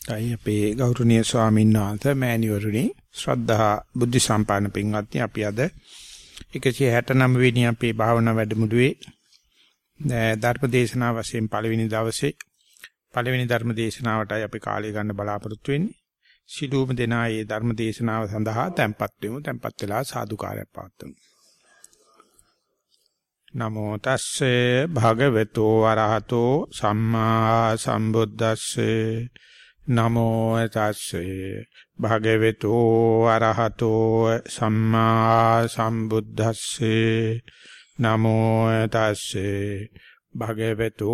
අයි අපේ ගෞරවනීය ස්වාමීන් වහන්සේ මෑණිවරුනි ශ්‍රද්ධා බුද්ධ සම්පන්න පින්වත්නි අපි අද 169 වෙනි අපේ භාවනා වැඩමුළුවේ ධර්ම දේශනාව වශයෙන් පළවෙනි දවසේ පළවෙනි ධර්ම දේශනාවටයි අපි කාලය ගන්න බලාපොරොත්තු වෙන්නේ. සිළුම දෙනා මේ ධර්ම දේශනාව සඳහා tempත් වෙමු. tempත් වෙලා සාදුකාරයක් පවත්වමු. නමෝ තස්සේ භගවතු වරහතෝ සම්මා සම්බුද්දස්සේ නමෝ තස්සේ භගවතු අරහතෝ සම්මා සම්බුද්දස්සේ. නමෝ තස්සේ භගවතු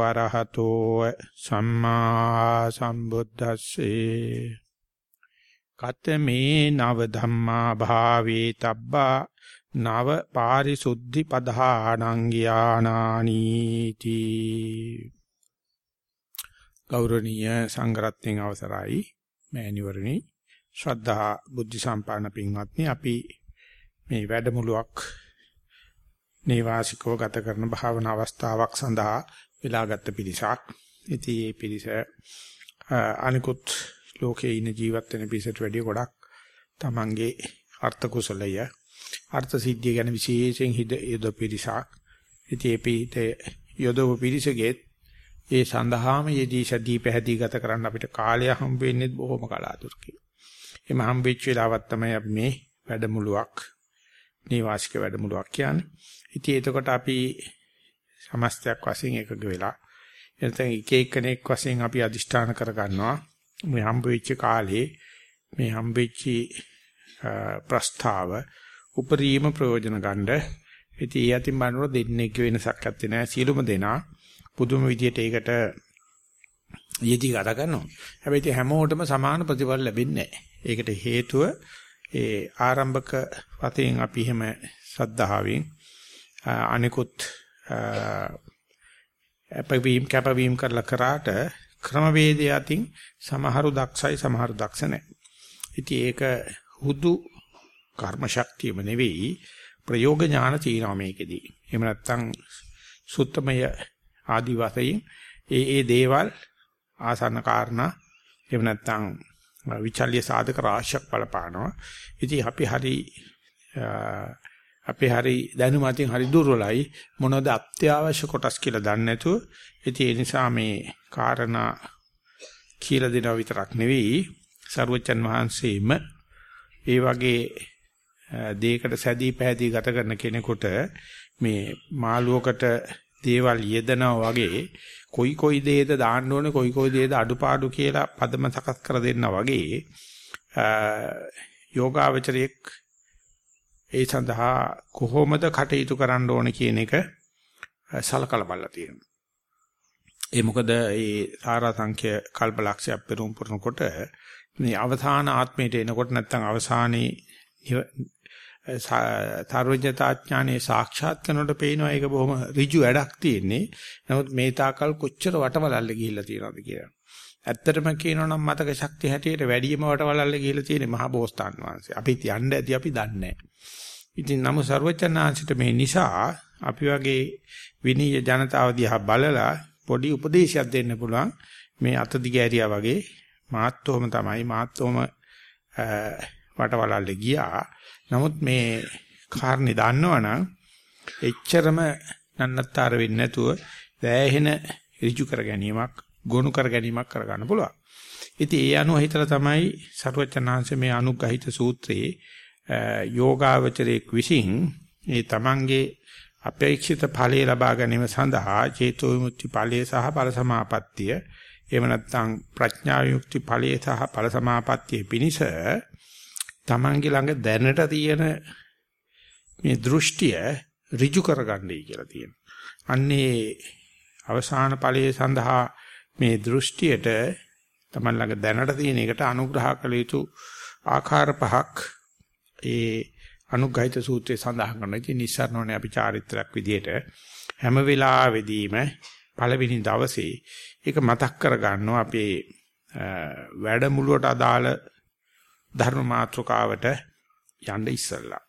අරහතෝ සම්මා සම්බුද්දස්සේ. කතමේ නව ධම්මා භාවේ තබ්බා නව පාරිසුද්ධි පධානං ඥානානීති ගෞරවනීය සංඝරත්නයන් අවසරයි මෑණිවරණි ශ්‍රද්ධා බුද්ධ සම්පන්න පින්වත්නි අපි මේ වැඩමුළුවක් නේවාසිකව ගත කරන භාවනා අවස්ථාවක් සඳහා වෙලාගත් පිරිසක්. ඉතින් මේ පිරිස අනිකුත් ලෝකේ ඉන්න ජීවත් වෙන පිරිසට වැඩිය ගොඩක් Tamange අර්ථ කුසලය අර්ථ සිද්ධිය ගැන විශේෂයෙන් හිත යොද පිරිසක්. ඉතින් මේ පිටේ යොදව පිරිසගේ ඒ සඳහාම යෙදී සදී පැහැදී ගත කරන්න අපිට කාලය හම්බ වෙන්නේ බොහොම කලාතුරකින්. එහම හම්බෙච්ච වෙලාවක් තමයි අපි මේ වැඩමුළුවක් නිවාසික වැඩමුළුවක් කියන්නේ. ඉතින් එතකොට අපි සමස්තයක් වශයෙන් එකග වෙලා එතන එක එක්කෙනෙක් වශයෙන් අපි අදිෂ්ඨාන කර ගන්නවා මේ හම්බ වෙච්ච කාලේ මේ හම්බෙච්ච ප්‍රස්තාව උපරිම ප්‍රයෝජන ගන්න. ඉතින් ඒ අතින් බලනකොට දෙන්නේ වෙනසක් නැත්තේ නෑ සියලුම දෙනා පුදුම විදියට ඒකට යෙදි ගත කරනවා. හැබැයි හැමෝටම සමාන ප්‍රතිඵල ලැබෙන්නේ නැහැ. ඒකට හේතුව ඒ ආරම්භක වශයෙන් අපි එහෙම සද්ධාවෙන් අනිකුත් අපවීම් කැපවීම් කරලා කරාට ක්‍රමවේදය අතින් සමහරු දක්ෂයි සමහරු දක්ෂ නැහැ. ඉතින් ඒක හුදු කර්ම ශක්තියම නෙවෙයි ප්‍රයෝග ඥාන තියෙනවා මේකෙදී. එහෙම නැත්නම් සුත්තමය ආදි වශයෙන් ඒ ඒ දේවල් ආසන්න කාරණා එහෙම නැත්නම් විචල්්‍ය සාධක රාශියක් බලපානවා. ඉතින් අපි හරි අපි හරි දැනුම අතින් හරි දුර්වලයි මොනවද අත්‍යවශ්‍ය කොටස් කියලා දන්නේ නැතුව ඉතින් ඒ නිසා මේ කාරණා කියලා දෙනවා විතරක් නෙවෙයි සරුවචන් වහන්සේම ඒ වගේ දෙයකට සැදී පැහැදී ගත කරන කෙනෙකුට මේ මාළුවකට දේවල් යෙදනවා වගේ කොයි කොයි දේද දාන්න ඕනේ කොයි කොයි දේද අඩුපාඩු කියලා පදම සකස් කර දෙන්නා වගේ යෝගාවචරයක් ඒ සඳහා කොහොමද කටයුතු කරන්න ඕනේ කියන එක සලකලා බලලා තියෙනවා. ඒ මොකද ඒ සාරා සංඛ්‍ය කල්පලක්ෂය පෙරම් පුරනකොට මේ අවධාන ආත්මයට එනකොට නැත්නම් අවසානයේ තරවජතාඥානේ සාක්ෂාත් කරනකොට පේනවා ඒක බොහොම ඍජු වැඩක් තියෙන්නේ. නමුත් මේ තාකල් කොච්චර වටවලල්ල ගිහිල්ලා තියෙනවද කියලා. ඇත්තටම කියනවා නම් මතක ශක්තිය හැටියට වැඩිම වටවලල්ල ගිහිල්ලා තියෙන්නේ මහා බෝසතාන් වහන්සේ. අපි යන්න ඇති අපි දන්නේ ඉතින් නමු ਸਰවචනාංශිට මේ නිසා අපි වගේ විනීය ජනතාව දිහා බලලා පොඩි උපදේශයක් දෙන්න පුළුවන්. මේ අත දිගෑරියා වගේ මාත්‍රෝම තමයි මාත්‍රෝම වටවලල්ල ගියා. නමුත් මේ කාරණේ දන්නවනම් එච්චරම නන්නත්තර වෙන්නේ නැතුව දැහැහෙන ඍජු කර ගැනීමක් ගොනු කර ගැනීමක් කරගන්න පුළුවන්. ඉතින් ඒ අනුව හිතලා තමයි සරුවචනාංශ මේ අනුග්‍රහිත සූත්‍රයේ යෝගාවචරයේ විසින් ඒ තමන්ගේ අපේක්ෂිත ඵලය ලබා ගැනීම සඳහා චේතෝ විමුක්ති ඵලය සහ ඵල සමාපත්තිය එහෙම නැත්නම් ප්‍රඥා යුක්ති ඵලය සහ ඵල සමාපත්තිය පිනිස Tamange ළඟ දැනට තියෙන මේ දෘෂ්ටිය ඍජු කරගන්නයි කියලා තියෙනවා. අන්නේ අවසාන ඵලයේ සඳහා මේ දෘෂ්ටියට Taman ළඟ දැනට තියෙන එකට අනුග්‍රහ කළ යුතු ආකාර පහක් ඒ අනුග්‍රහිත සූත්‍රයේ සඳහන් කරනවා. ඉතින් නිස්සාරණෝනේ අපි චාරිත්‍රාක් විදියට හැම වෙලාවෙදීම පළවෙනි දවසේ ඒක මතක් කරගන්නවා අපේ වැඩමුළුවට අදාළ ධර්ම මාත්‍රකාවට යන්න ඉස්සල්ලා.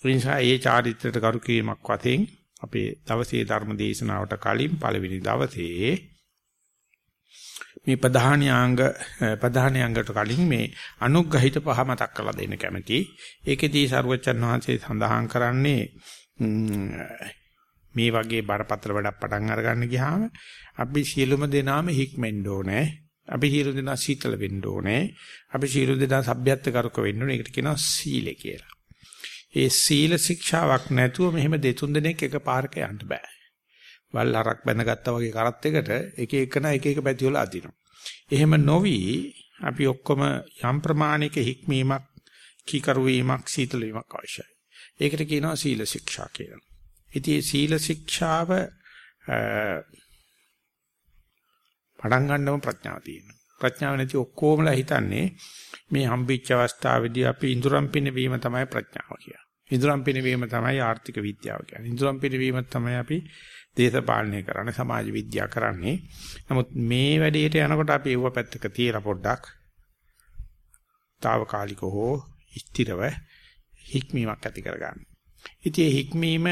ඒ නිසා ඒ චාරිත්‍රයට කරු කිරීමක් වශයෙන් අපේ දවසේ ධර්ම දේශනාවට කලින් පළවෙනි දවසේ මේ ප්‍රධානියාංග ප්‍රධානියාංගට කලින් මේ අනුග්‍රහිත පහ මතක් කරලා දෙන්න කැමති. ඒකෙදී සරුවචන් වහන්සේ සඳහන් කරන්නේ මේ වගේ බරපතල වැඩක් පටන් අරගන්න ගියාම අපි සියලුම දෙනාම හික්මෙන්න ඕනේ. අපි සියලු දෙනා සීතල වෙන්න ඕනේ. අපි සියලු දෙනා සભ્યත්වකරක වෙන්න ඕනේ. ඒකට කියනවා සීලය කියලා. ඒ සීල ශික්ෂාවක් නැතුව මෙහෙම දෙතුන් දිනක් එක පාරක යන්න බෑ. වල් හරක් බැඳගත්තා වගේ කරත් එකට එක එකන එක එක පැති වල අදිනවා. එහෙම නොවි අපි ඔක්කොම යම් ප්‍රමාණයක හික්මීමක් කීකරු වීමක් සීතල වීමක් අවශ්‍යයි. ඒකට කියනවා සීල ශික්ෂා කියලා. ඉතින් සීල ශික්ෂාව පටන් ගන්නම ප්‍රඥාව තියෙනවා. ප්‍රඥාව නැති ඔක්කොමලා හිතන්නේ මේ හම්බෙච්ච අවස්ථාවේදී අපි ඉඳුරම් පිනවීම තමයි ප්‍රඥාව කියන්නේ. ඉඳුරම් පිනවීම තමයි ආර්ථික විද්‍යාව කියන්නේ. ඉඳුරම් පිනවීම තමයි අපි දේශපාලනය කරන්නේ, සමාජ විද්‍යාව කරන්නේ. නමුත් මේ වැඩේට යනකොට අපි ඒව පැත්තක තියලා පොඩ්ඩක් తాවකාලිකව හෝ ස්ථිරව හික්මීමක් ඇති කරගන්න. ඉතින් හික්මීම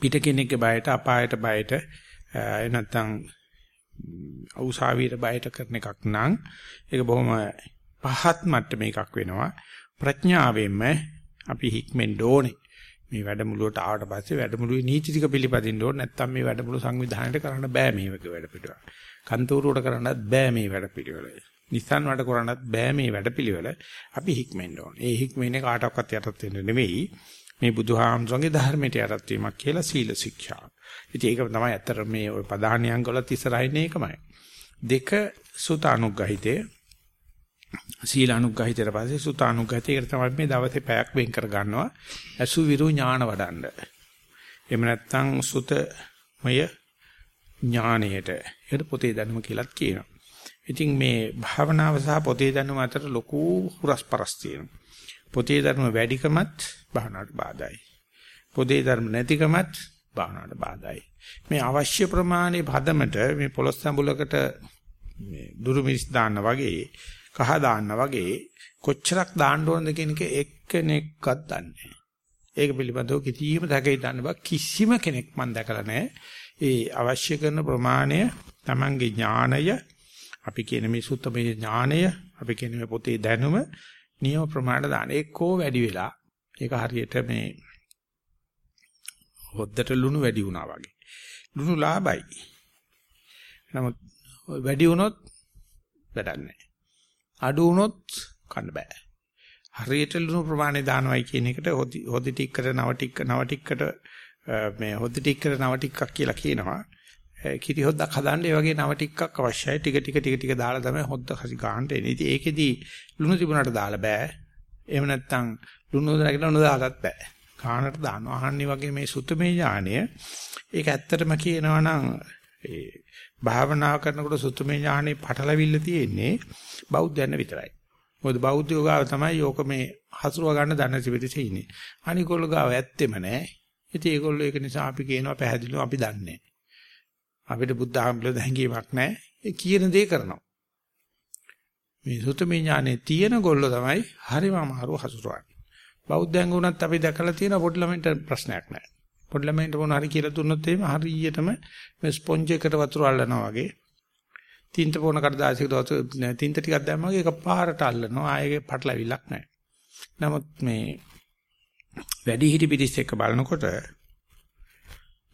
පිට කෙනෙක්ගේ බයට අපායට බයට නැත්නම් අවුසාවියට බයට කරන එකක් නම් ඒක බොහොම පහත් මට්ටමේ එකක් වෙනවා ප්‍රඥාවෙන්ම අපි හික්මෙන්න ඕනේ මේ වැඩමුළුවට ආවට පස්සේ වැඩමුළුවේ නීති ටික පිළිපදින්න ඕනේ නැත්නම් මේ වැඩමුළු සංවිධානයට කරන්න බෑ මේ වගේ වැඩ පිළිවෙල. කන්තෝරුවට කරන්නත් බෑ මේ වැඩ පිළිවෙල. නිස්සන් වලට කරන්නත් බෑ මේ වැඩ පිළිවෙල. අපි හික්මෙන්න ඕනේ. ඒ හික්මෙන්නේ කාටවත් යටත් වෙන්න නෙවෙයි. මේ බුදුහාමුදුරන්ගේ ධර්මයට යටත් වීමක් කියලා සීල ශික්ෂා. ඉතින් ඒක තමයි ඇත්තට මේ ওই ප්‍රධානියංග වලත් ඉස්සරහින් ඒකමයි. දෙක සුත අනුග්‍රහිතේ සීල අනුග්‍රහිතේට පස්සේ සුත අනුග්‍රහිතේකට තමයි මේ දවසේ පැයක් වෙන් කර ගන්නවා. අසු විරු ඥාන වඩන්න. එහෙම නැත්නම් සුතමය ඥාණයට ඒකට පොතේ දැනුම කියලාත් කියනවා. ඉතින් මේ භාවනාව සහ පොතේ දැනුම අතර ලොකු හුරස්පරස් තියෙනවා. පොතේ ධර්ම වැඩිකමත් භාවනාවට බාධායි. පොතේ ධර්ම නැතිකමත් භාවනාවට බාධායි. මේ අවශ්‍ය ප්‍රමාණයේ පදමට මේ පොළොස් සම්බුලකට මේ දුරු මිස් දාන්න වගේ කහ දාන්න වගේ කොච්චරක් දාන්න ඕනද කියන එක එක්කෙනෙක්වත් දන්නේ ඒක පිළිබඳව කිසිම දැකේ දන්න බා කිසිම කෙනෙක් මම දැකලා නැහැ. ඒ අවශ්‍ය කරන ප්‍රමාණය Tamange ඥාණය අපි කියන මේ සුත්තමේ ඥාණය අපි කියන මේ පොතේ දැනුම නියම ප්‍රමාණයට දාන ඒකෝ වැඩි වෙලා ඒක හරියට මේ හොද්දට ලුණු වැඩි වුණා වගේ. ලුණු ලාභයි. නමුත් වැඩි වුණොත් වැඩක් නැහැ. අඩු වුණොත් කන්න බෑ. හරියට ලුණු ප්‍රමාණය දානවයි කියන එකට හොදි ටික්කට නව ටික්ක නව ටික්කට මේ හොදි ටික්කට නව ටික්කක් කියලා කියනවා. කිරි හොද්දක් හදන්න ඒ වගේ නව ටික්කක් අවශ්‍යයි. ටික ටික ටික ටික දාලා තමයි හොද්ද හසි ගන්නට එන්නේ. ඉතින් ඒකෙදි ලුණු තිබුණාට දාලා බෑ. එහෙම නැත්නම් ලුණු දාලා නොදාලත් බෑ. කාණට දානවා. අහන්නේ වගේ මේ සුතමේ ඥානය ඒක ඇත්තටම කියනවා නම් ඒ භාවනා කරනකොට සුතමේ ඥානේ පටලවිල්ල තියෙන්නේ බෞද්ධයන් විතරයි. මොකද බෞද්ධ යෝගාව තමයි යෝක මේ හසුරුව ගන්න දන්න සිවිතේ ඉන්නේ. අනිකොල්ල ගාව ඇත්තෙම නෑ. ඉතින් ඒගොල්ලෝ ඒක නිසා අපි කියනවා පැහැදිලිව අපි දන්නේ අපිට බුද්ධ ආගමවල හැඟීමක් නැහැ. ඒ කියන දේ කරනවා. මේ සුතමේ ඥානේ තියෙන ගොල්ලෝ තමයි හරිම අමාරු හසුරුවන්නේ. බෞද්ධයන් වුණත් අපි දැකලා තියෙන පොඩි ළමයින්ට ප්‍රශ්නයක් නැහැ. පොඩි ළමයින්ට මොන හරි කියලා දුන්නොත් එහෙම හරියටම මේ ස්පොන්ජ් එකට වතුර අල්ලනවා වගේ. තින්ත පොන කඩදාසියකට වතුර තින්ත ටිකක් දැම්මම ඒක පාරට අල්ලනවා. ආයේ පටලවිලක් නැහැ. නමුත් මේ වැඩි හිටි පිටිස් එක්ක බලනකොට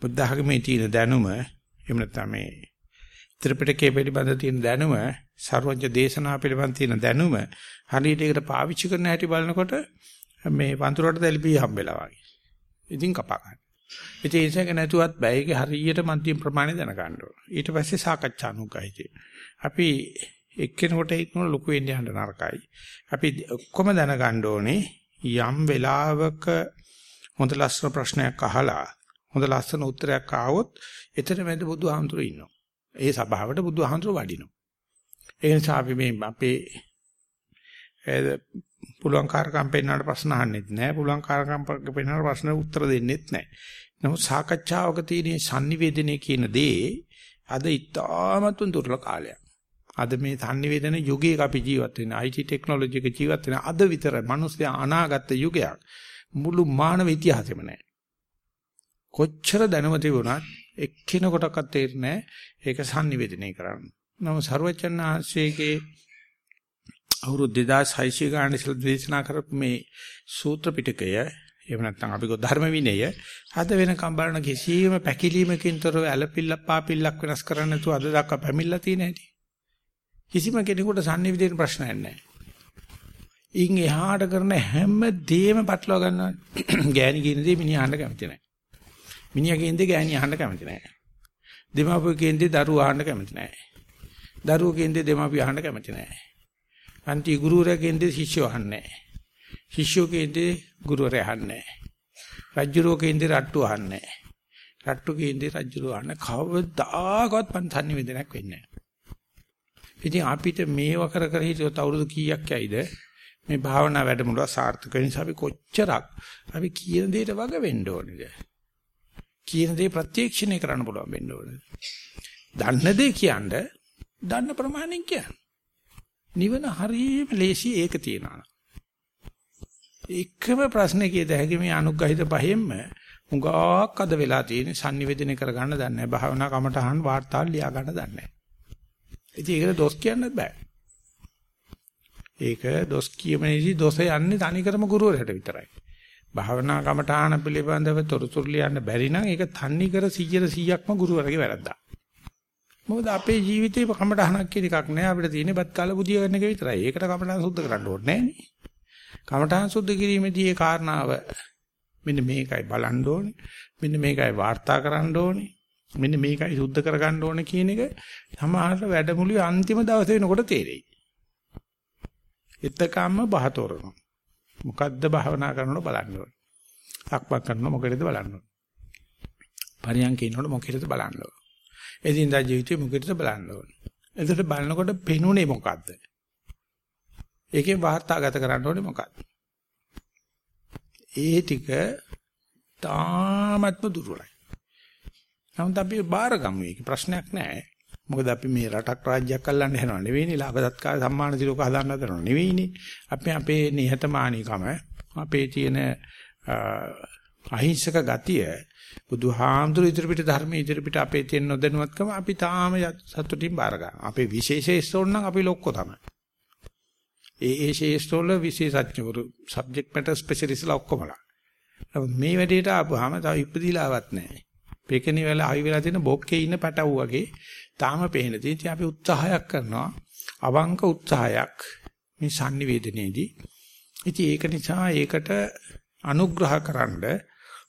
බුද්ධ ධර්මයේ තියෙන දැනුම එහෙම නැත්නම් මේ ත්‍රිපිටකයේ පිළිබඳ තියෙන දැනුම, සර්වඥ දේශනා පිළිබඳ තියෙන දැනුම හරියට ඒකට පාවිච්චි කරන හැටි බලනකොට මේ වඳුරට දැලිපී හම්බෙලා වගේ. ඉතින් කපා ගන්න. ඉතින් ඒසක නැතුවත් බෑගේ හරියට මධ්‍යම ප්‍රමාණය දැනගන්න ඕන. ඊට පස්සේ සාකච්ඡානුගායිතේ. අපි එක්කෙනෙකුට හිතන ලොකු වෙන්න යන්න නරකයි. අපි ඔක්කොම දැනගන්න ඕනේ යම් වෙලාවක හොඳ ලස්සන ප්‍රශ්නයක් අහලා හොඳ ලස්සන උත්තරයක් ආවොත් එතන මැද බුදුහාමුදුරුවෝ ඉන්නවා. ඒ සභාවට බුදුහාමුදුරුවෝ වඩිනවා. ඒ නිසා අපි මේ අපේ පුළුවන් කාර්කම් පෙන්වන්නට ප්‍රශ්න අහන්නෙත් නැහැ. පුළුවන් කාර්කම් පෙන්වන්නට ප්‍රශ්න උත්තර දෙන්නෙත් නැහැ. නමුත් සාකච්ඡාවක තියෙන sannivedanaye කියන දේ අද ඉතාමත්ම දුර්ලභ කාලයක්. අද මේ sannivedana යුගයක අපි ජීවත් වෙන IT ටෙක්නොලොජි එක ජීවත් වෙන අද විතර මිනිස්සු අනාගත යුගයක් මුළු මානව ඉතිහාසෙම නැහැ. කොච්චර දැනුම තිබුණත් එක්කිනෙකුටවත් තේරෙන්නේ ඒක sannivedanaya කරන්න. නම ਸਰවචන්නාංශයේ අවුරුදු 2600 ගාන ඉස්සෙල් දේශනා කරපු මේ සූත්‍ර පිටකය එහෙම නැත්නම් අපි ගෝ ධර්ම විනය අද වෙනකම් බලන කිසියම් පැකිලීමකින් තොරව ඇලපිල්ලක් පාපිල්ලක් වෙනස් කරන්න නැතුව අද දක්වා පැමිණලා තියෙන හැටි කිසිම කෙනෙකුට sannivedana ප්‍රශ්නයක් නැහැ. ඉන් එහාට කරන හැම දෙයක්ම පටලවා ගන්නවා. ගෑණි කියන දේ මිනිහා අහන්න කැමති නැහැ. මිනිහා කියන දේ ගෑණි අහන්න කැමති නැහැ. දෙමාපිය කියන දේ දරුවා අහන්න කැමති නැහැ. දරුවෝ කියන දේ දෙමාපිය අහන්න කැමති නැහැ. අන්ති ගුරුවරයා කියන දේ ශිෂ්‍යෝ අහන්නේ නැහැ. ශිෂ්‍යෝ කියන දේ ගුරුවරයා අහන්නේ නැහැ. රජුරෝ කියන දේ රට්ටු අහන්නේ නැහැ. රට්ටු කියන දේ රජුරෝ අහන්න කවදාකවත් පන්තන්නේ වෙදනක් වෙන්නේ නැහැ. ඉතින් අපිට මේව කර කර හිටියොත් අවුරුදු කීයක් යයිද මේ භාවනා වැඩමුළුව සාර්ථක නිසා අපි කොච්චරක් අපි කියන දෙයට වග වෙන්න ඕනේද කියන දේ ප්‍රත්‍යක්ෂණය කරන්න පුළුවන් වෙන්න ඕනේද දන්න දේ කියන්නේ දන්න ප්‍රමාණයෙන් කියන්නේ නිවන හරියම ලේසි ඒක තියනවා එකම ප්‍රශ්නේ කියද හැකි මේ අනුග්‍රහිත පහෙන්ම හුඟක් අද වෙලා තියෙන sannivedana කරගන්න දන්නේ නැහැ භාවනා කමටහන් වාර්තා ලියා ගන්න දන්නේ නැහැ ඉතින් ඒකට දොස් කියන්නත් බෑ ඒක දොස් කියමනේදී දොස යන්නේ තනිකරම ගුරුවරයාට විතරයි. භාවනා කමඨාන පිළිබඳව තොරතුරු ලියන්න බැරි නම් ඒක තනිකර 100 100ක්ම ගුරුවරගේ වැරද්දක්. මොකද අපේ ජීවිතේ කමඨානක් කියන එකක් නෑ අපිට තියෙන්නේ බත් කාල බුදිය ගන්න එක විතරයි. ඒකට කමඨාන සුද්ධ කරන්න ඕනේ නෑනේ. කමඨාන සුද්ධ කිරීමේදී ඒ කාරණාව මෙන්න මේකයි බලන්න ඕනේ. මෙන්න මේකයි වාර්තා කරන්න ඕනේ. මෙන්න මේකයි සුද්ධ කරගන්න ඕනේ කියන එක සමහර වැඩමුළුවේ අන්තිම දවසේ වෙනකොට තේරෙයි. එතකම්ම බහතෝරනවා. මොකද්ද භාවනා කරනකොට බලන්න ඕනේ. සක්මන් කරනකොට මොකේද බලන්න ඕනේ. පරියන්ක ඉන්නකොට මොකේද බලන්න ඕනේ. එදිනදා ජීවිතේ මොකේද බලන්න ඕනේ. එතකොට බලනකොට පෙනුනේ මොකද්ද? ඒකේ වාර්තාගත කරන්න ඕනේ මොකද්ද? ඒ ටික තාමත්ම දුර්වලයි. නමුත් අපි බාර ගමු ඒක ප්‍රශ්නයක් නෑ. මොකද අපි මේ රටක් රාජ්‍යයක් අල්ලන්න යනවා නෙවෙයිනේ ලාභ සත්කාර සම්මාන දිලෝක හදන්න හදනව නෙවෙයිනේ අපි අපේ නිහතමානීකම අපේ තියෙන අහිංසක ගතිය බුදුහාමුදුරු ඉදිරිපිට ධර්ම ඉදිරිපිට අපේ තියෙන නොදැනුවත්කම අපි තාම සතුටින් බාර ගන්න. අපේ විශේෂේෂ්ඨෝන් නම් අපි ලොක්කෝ තමයි. ඒ ඒ ශේෂ්ඨෝල විශේෂඥවරු සබ්ජෙක්ට් මැටර් ස්පෙෂලිස්ට්ලා ඔක්කොමලා. නමුත් මේ වැඩේට ආපුවාම තව ඉපදිලාවත් නැහැ. පෙකණි වෙලා ආවි වෙලා තියෙන බොක්කේ ඉන්න පැටවු වගේ තාම පේන දේ. ඉතින් අපි උත්සාහයක් කරනවා. අවංක උත්සාහයක් මේ sannivedanayේදී. ඉතින් ඒක නිසා ඒකට අනුග්‍රහකරනද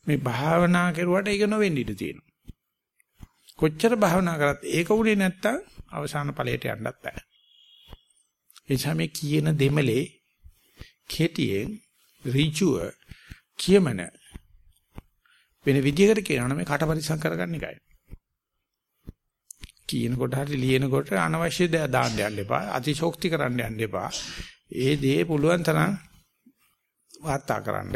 මේ භාවනා කරුවට ඒක නොවෙන්න ඉඩ තියෙනවා. කොච්චර භාවනා කරත් ඒක උනේ නැත්තම් අවසාන ඵලයට යන්නත් බෑ. එනිසා මේ කියන දෙමලේ කෙටියෙන් ඍජුව කියමන වෙන විදිහකට කියනවා නම් මේ කට පරිසම් කරගන්න එකයි. කියනකොට හරි ලියනකොට අනවශ්‍ය දේ දාන්න යන්න එපා. අතිශෝක්ති කරන්න යන්න එපා. ඒ දේ පුළුවන් තරම් වාර්තා කරන්න.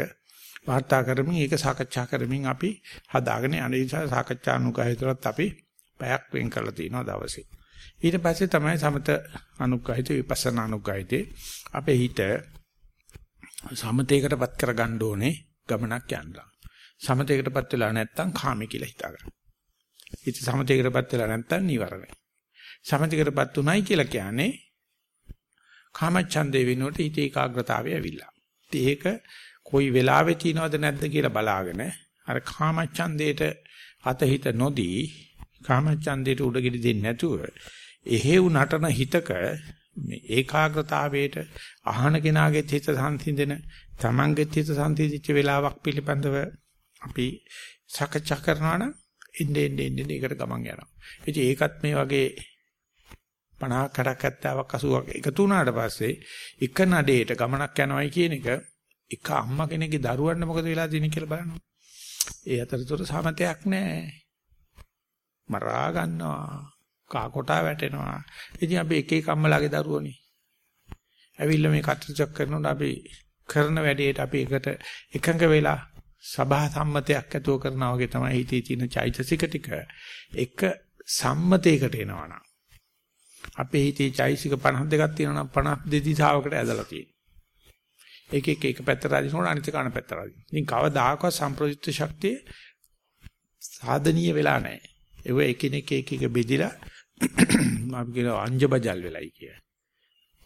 වාර්තා කරමින් ඒක සාකච්ඡා කරමින් අපි හදාගෙන යන නිසා සාකච්ඡා අනුගහිතවත් අපි පැයක් වෙන් කරලා තිනවා දවසේ. ඊට පස්සේ තමයි සමත අනුගහිත විපස්සනා අනුගහිතේ අපේ හිත සමතේකටපත් කරගන්න ඕනේ ගමනක් යනවා. සමතේකටපත් වෙලා නැත්තම් කාමී කියලා හිතා ගන්න. ඉතින් සමතේකටපත් වෙලා නැත්තම් නිවරණයි. සමතේකටපත් උනායි කියලා කියන්නේ කාමච්ඡන්දේ වෙනුවට හිතේ ඒකාග්‍රතාවය ඇවිල්ලා. ඉතින් ඒක කොයි වෙලාවෙ තියනවද නැද්ද කියලා බලාගෙන අර කාමච්ඡන්දේට අතහිත නොදී කාමච්ඡන්දේට උඩගෙඩි දෙන්නේ නැතුව එහෙව් නටන හිතක මේ ඒකාග්‍රතාවයට අහන කෙනාගේ හිත සංසිඳෙන තමන්ගේ හිත සංසිඳිච්ච වෙලාවක් පිළිබඳව අපි සාකච්ඡා කරනවා නම් ඉන්නේ ඉන්නේ ඉන්නේ ඒකට ගමන් යනවා. ඉතින් ඒකත් මේ වගේ 50ක් 60ක් 70ක් 80ක් එකතු වුණාට පස්සේ එක නඩේට ගමනක් යනවායි කියන එක එක අම්මා කෙනෙක්ගේ දරුවන්ට මොකද වෙලා තියෙන්නේ කියලා බලනවා. ඒ අතරතුර සමතයක් නැහැ. මරා ගන්නවා. කා කොටා වැටෙනවා. ඉතින් අපි එක එක අම්මලාගේ දරුවෝනේ. ඇවිල්ලා මේ කටයුතු කරනකොට අපි කරන වැඩේට අපි එකට එකඟ වෙලා සබහා සම්මතයක් ඇතුව කරනවා වගේ තමයි හිතේ තියෙන චෛතසික ටික එක සම්මතයකට එනවනම් අපේ හිතේ චෛතසික 52ක් තියෙනවා නම් 52 දිශාවකට ඇදලා තියෙනවා. එක එක එක පැත්තට අදිනකොට අනිත් කාණ පැත්තට අදින. ඉතින් කවදාකවත් සම්ප්‍රයුක්ත ශක්තිය සාධනීය වෙලා නැහැ. ඒව එකිනෙක එක එක බෙදිලා අපි කියනවා අංජබජල් වෙලයි කිය.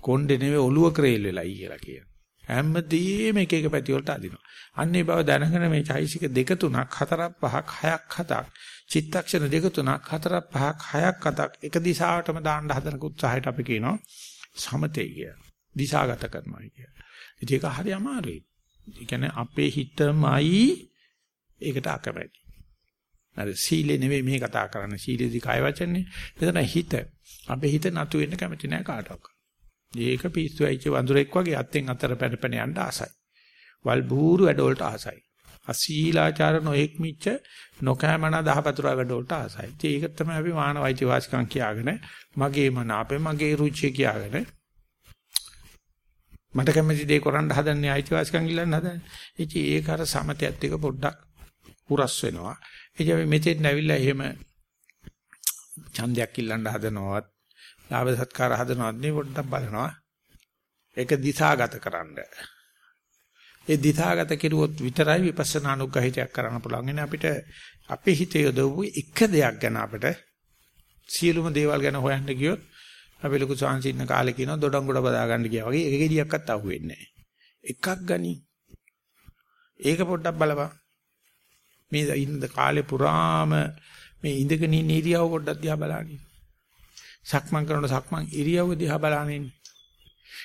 කොණ්ඩේ නෙවෙයි ඔළුව ක්‍රේල් වෙලයි කියලා කියන. හැමදේම එක එක පැති වලට අදිනවා. අන්නේ බව දැනගෙන මේ චෛසික දෙක තුනක් හතරක් පහක් හයක් හතක් චිත්තක්ෂණ දෙක තුනක් හතරක් පහක් හයක් හතක් එක දිශාවටම දාන්න හදන උත්සාහයට අපි කියනවා සමතේ කිය. දිශාගත කරනවා කිය. ඒක හරි අමාරුයි. ඒ කියන්නේ අපේ හිතමයි ඒකට අකමැති. අර සීලේ නෙවෙයි මේ කතා කරන්නේ. සීලේදී කය වචනේ. මෙතන හිත. අපේ හිත නතු වෙන්න කැමති නැහැ කාටවත්. ඒක පිස්සු ඇයිච්ච වඳුරෙක් වගේ අත්ෙන් අතර පැනපැන යන්න ආසයි. වල් බూరు වැඩ වලට ආසයි. අසීලාචාර නොඑක් මිච්ච නොකෑමන දහපතුරා වැඩ වලට ආසයි. ඒක තමයි අපි මානවයිති වාසිකම් කියාගෙන මගේ මන අපේ මගේ රුචිය කියාගෙන මට කැමති දේ කරන්න හදන්නේ අයිතිවාසිකම් ඉල්ලන්න හදන්නේ. ඉතින් ඒක අර සමතයත් එක පොඩ්ඩක් පුරස් වෙනවා. ඉතින් අපි මෙතෙන් ඇවිල්ලා එහෙම ඡන්දයක් ඉල්ලන්න හදනවත්, ලාභ සත්කාර හදනවත් නේ පොඩ්ඩක් බලනවා. ඒක දිශාගත කරන්න. ඒ දිශාගත කෙරුවොත් විතරයි විපස්සනා අනුග්‍රහිතයක් කරන්න පුළුවන්. එනේ අපිට අපේ හිතේ යොදවපු එක දෙයක් ගැන අපිට සියලුම දේවල් ගැන හොයන්න ගියොත් අපි ලොකු සාංශින්න කාලේ කියනවා දොඩංගොඩ බදා ගන්න ගියා වගේ එක ගෙඩියක්වත් අහුවෙන්නේ නැහැ. එකක් ගනි. ඒක පොඩ්ඩක් බලපන්. මේ ඉන්න කාලේ පුරාම මේ ඉඳගෙන ඉන්න ඉරියව් පොඩ්ඩක් දිහා බලන්න. සක්මන් කරනකොට සක්මන් ඉරියව් දිහා බලන්න.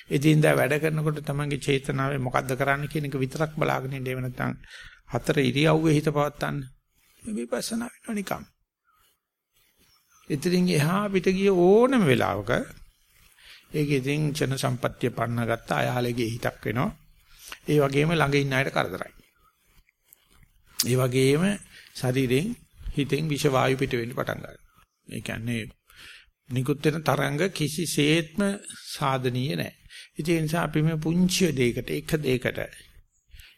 එදින්දා වැඩ කරනකොට තමන්ගේ චේතනාවේ මොකද්ද කරන්න කියන එක විතරක් බලාගෙන ඉන්න එහෙම නැත්නම් හතර ඉරියව්වේ හිත පවත්තන්න. මේ විපස්සනා වෙනවා නිකම්. ඉතින් එහා පිට ගිය ඕනම වෙලාවක ඒක ඉතින් චන සම්පත්‍ය පන්න ගත්ත අයාලගේ හිතක් වෙනවා. ඒ වගේම ළඟ ඉන්න අයට කරදරයි. ඒ වගේම ශරීරයෙන් හිතෙන් විෂ වායු පිට වෙන්න පටන් ගන්නවා. ඒ කියන්නේ නිකුත් වෙන තරංග කිසිසේත්ම සාධනීය නැහැ. ඒ නිසා අපි මේ පුංචි දෙයකට එක දෙයකට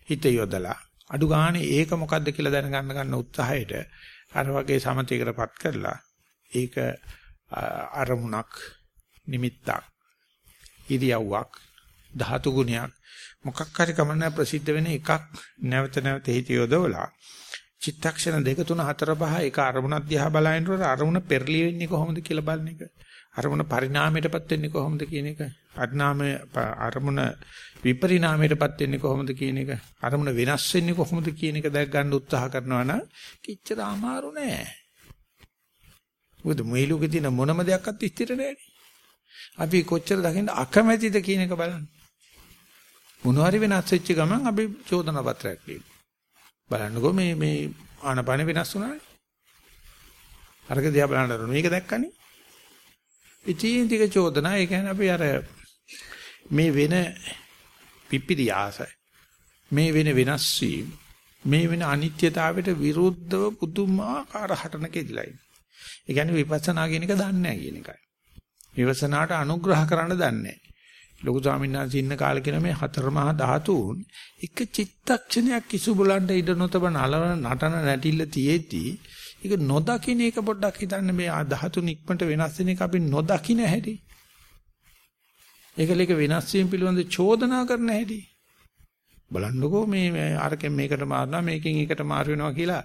හිත යොදලා අඩු ගානේ ඒක මොකද්ද කියලා දැනගන්න ගන්න උත්සාහයට අර වගේ සමතේකටපත් කරලා ඒක අරමුණක් නිමිත්තක් ඉරියව්වක් ධාතු ගුණයක්. මොකක් හරි කමන්න ප්‍රසිද්ධ වෙන එකක් නැවත නැවත හිත යොදවලා චිත්තක්ෂණ දෙක තුන හතර පහ එක අරමුණක් දිහා බලනකොට අරමුණ පෙරලි වෙන්නේ කොහොමද කියලා බලන එක. අරමුණ පරිණාමයටපත් වෙන්නේ කොහොමද කියන එක. පරිණාමය අරමුණ විපරිණාමයටපත් වෙන්නේ කොහොමද කියන එක. අරමුණ වෙනස් වෙන්නේ කොහොමද කියන එක දැක් ගන්න උත්සාහ කරනවා නම් කිච්චර අමාරු නෑ. මොකද මේ ලෝකේ තියෙන මොනම දෙයක්වත් ස්ථිර නෑනේ. අපි කොච්චර දකින්න අකමැතිද කියන එක බලන්න. මොනවාරි වෙනස් වෙච්ච ගමන් අපි චෝදනා පත්‍රයක් ලියනවා. බලන්නකෝ මේ මේ ආනපාන වෙනස් වුණානේ. අරක දිහා බලන්න මේක දැක්කනේ. ඉතින් ටික චෝදනා ඒ කියන්නේ අපි අර මේ වෙන පිපිරියාස මේ වෙන වෙනස් වීම මේ වෙන අනිත්‍යතාවයට විරුද්ධව පුදුමාකාර හටනක ඉදලා ඉන්නේ. ඒ කියන්නේ විපස්සනා කියන එක දන්නේ නැහැ කියන එකයි. විපස්සනාට අනුග්‍රහ කරන්න දන්නේ නැහැ. ලොකු ස්වාමීන් වහන්සේ ඉන්න කාලේ කියන මේ හතර මහා ධාතුන් එක චිත්තක්ෂණයක් කිසු බලන්න ඉඩ නොතබ නලවන නටන නැටිල්ල තියේදී ඒක නොදකින්න එක පොඩ්ඩක් හිතන්න මේ ධාතු නික්මට වෙනස් වෙන එක අපි නොදකින්න හැටි. ඒකල එක වෙනස් වීම පිළිබඳ චෝදනා කරන හැටි. බලන්නකෝ මේ අරකින් මේකට මාරනවා මේකෙන් එකට මාරු වෙනවා කියලා.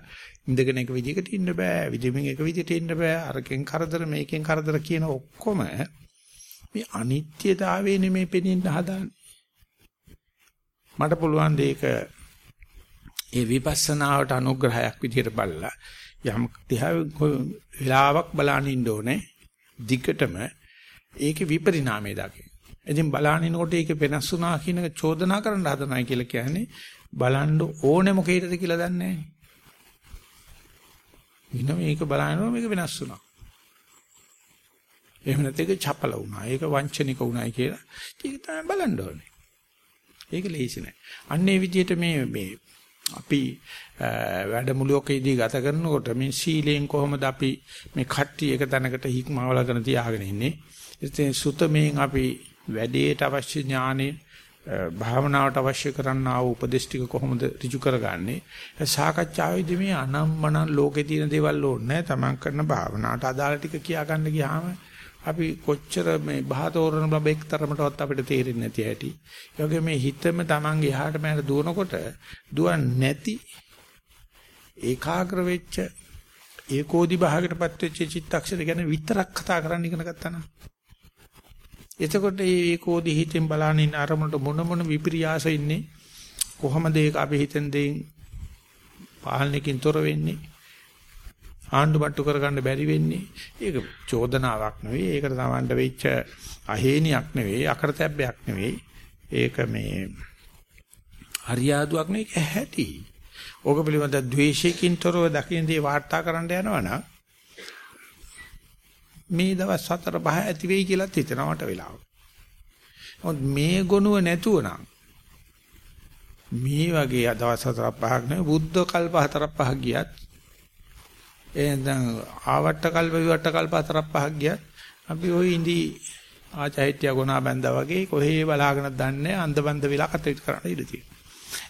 ඉඳගෙන එක විදිහකට ඉන්න බෑ. විදිහමින් එක විදිහට ඉන්න බෑ. අරකින් කරදර මේකෙන් කරදර කියන ඔක්කොම මේ අනිත්‍යතාවයේ නෙමෙයි පෙනෙන්න හදාන්නේ. මට පුළුවන් දෙයක ඒ විපස්සනාවට අනුග්‍රහයක් විදිහට බලලා යම් තියා වෙලාවක් බලන්න ඉන්න ඕනේ. දිගටම ඒකේ විපරිණාමය දකින්න. ඉතින් බලහිනකොට ඒක වෙනස් වුණා කියන චෝදනා කරන්න හදනයි කියලා කියන්නේ බලන්න ඕනේ මොකේද කියලා දන්නේ නැහැ. ඉන්න මේක බලහිනකොට මේක වෙනස් වුණා. එහෙම නැත්නම් ඒක චපල වුණා. ඒක වංචනික වුණායි කියලා. ඒක තමයි බලන්න ඕනේ. ඒක ලේසි නෑ. අන්න ඒ විදිහට මේ මේ අපි වැඩමුළුවකදී ගත කරනකොට මේ සීලෙන් කොහොමද අපි මේ කට්ටි එක තැනකට හික්මවලගෙන තියාගෙන ඉන්නේ. ඉතින් සුතමෙන් අපි වැඩේට අවශ්‍ය ඥානෙ භාවනාවට අවශ්‍ය කරන්නා වූ උපදේශ ටික කොහොමද ඍජු කරගන්නේ? සාකච්ඡාවේදී මේ අනම්මන ලෝකේ තියෙන දේවල් ඕනේ නැහැ. තමන් කරන භාවනාවට අදාළ ටික කියා ගන්න ගියාම අපි කොච්චර මේ බහතෝරන බබෙක් තරමටවත් අපිට තේරෙන්නේ නැති ඇති ඒ වගේ මේ හිතම තමන් එහාට මෙහාට දුවනකොට දුවන්නේ නැති ඒකාග්‍ර වෙච්ච ඒකෝදි භාගයටපත් වෙච්ච චිත්තක්ෂර ගැන විතරක් කතා කරන්න ඉගෙන ගත්තා නම් එතකොට මේ ඒකෝදි හිතෙන් බලන ඉන්න අරමුණට මොන මොන විපිරියාස ඉන්නේ? කොහොමද ඒක අපි හිතෙන් දෙයින් පාලනයකින් තොර වෙන්නේ? ආණ්ඩු මට්ටු කරගන්න බැරි වෙන්නේ? ඒක චෝදනාවක් නෙවෙයි. ඒකට තමන්ට වෙච්ච අහේනියක් නෙවෙයි අකරතැබ්බයක් නෙවෙයි. ඒක මේ හරියාදුවක් නෙවෙයි ඇහැටි. ඕක පිළිබඳ ද්වේෂයකින් තොරව දකින්නේ වාර්තා කරන්න යනවනම් මේ දවස් 4 5 ඇති වෙයි කියලා හිතනවට වෙලාව. මොකද මේ ගොනුව නැතුව නම් මේ වගේ දවස් 4 5ක් නෙවෙයි බුද්ධ කල්ප 4 5ක් ගියත් එහෙනම් ආවට්ට කල්ප විවට්ට කල්ප 4 5ක් ගියත් අපි ওই ඉඳි ආචෛත්‍ය ගුණා බැඳා වගේ කොහේ බලාගෙන දන්නේ අන්දබන්ද වෙලා කටයුතු කරන්න ඉඩ තියෙනවා.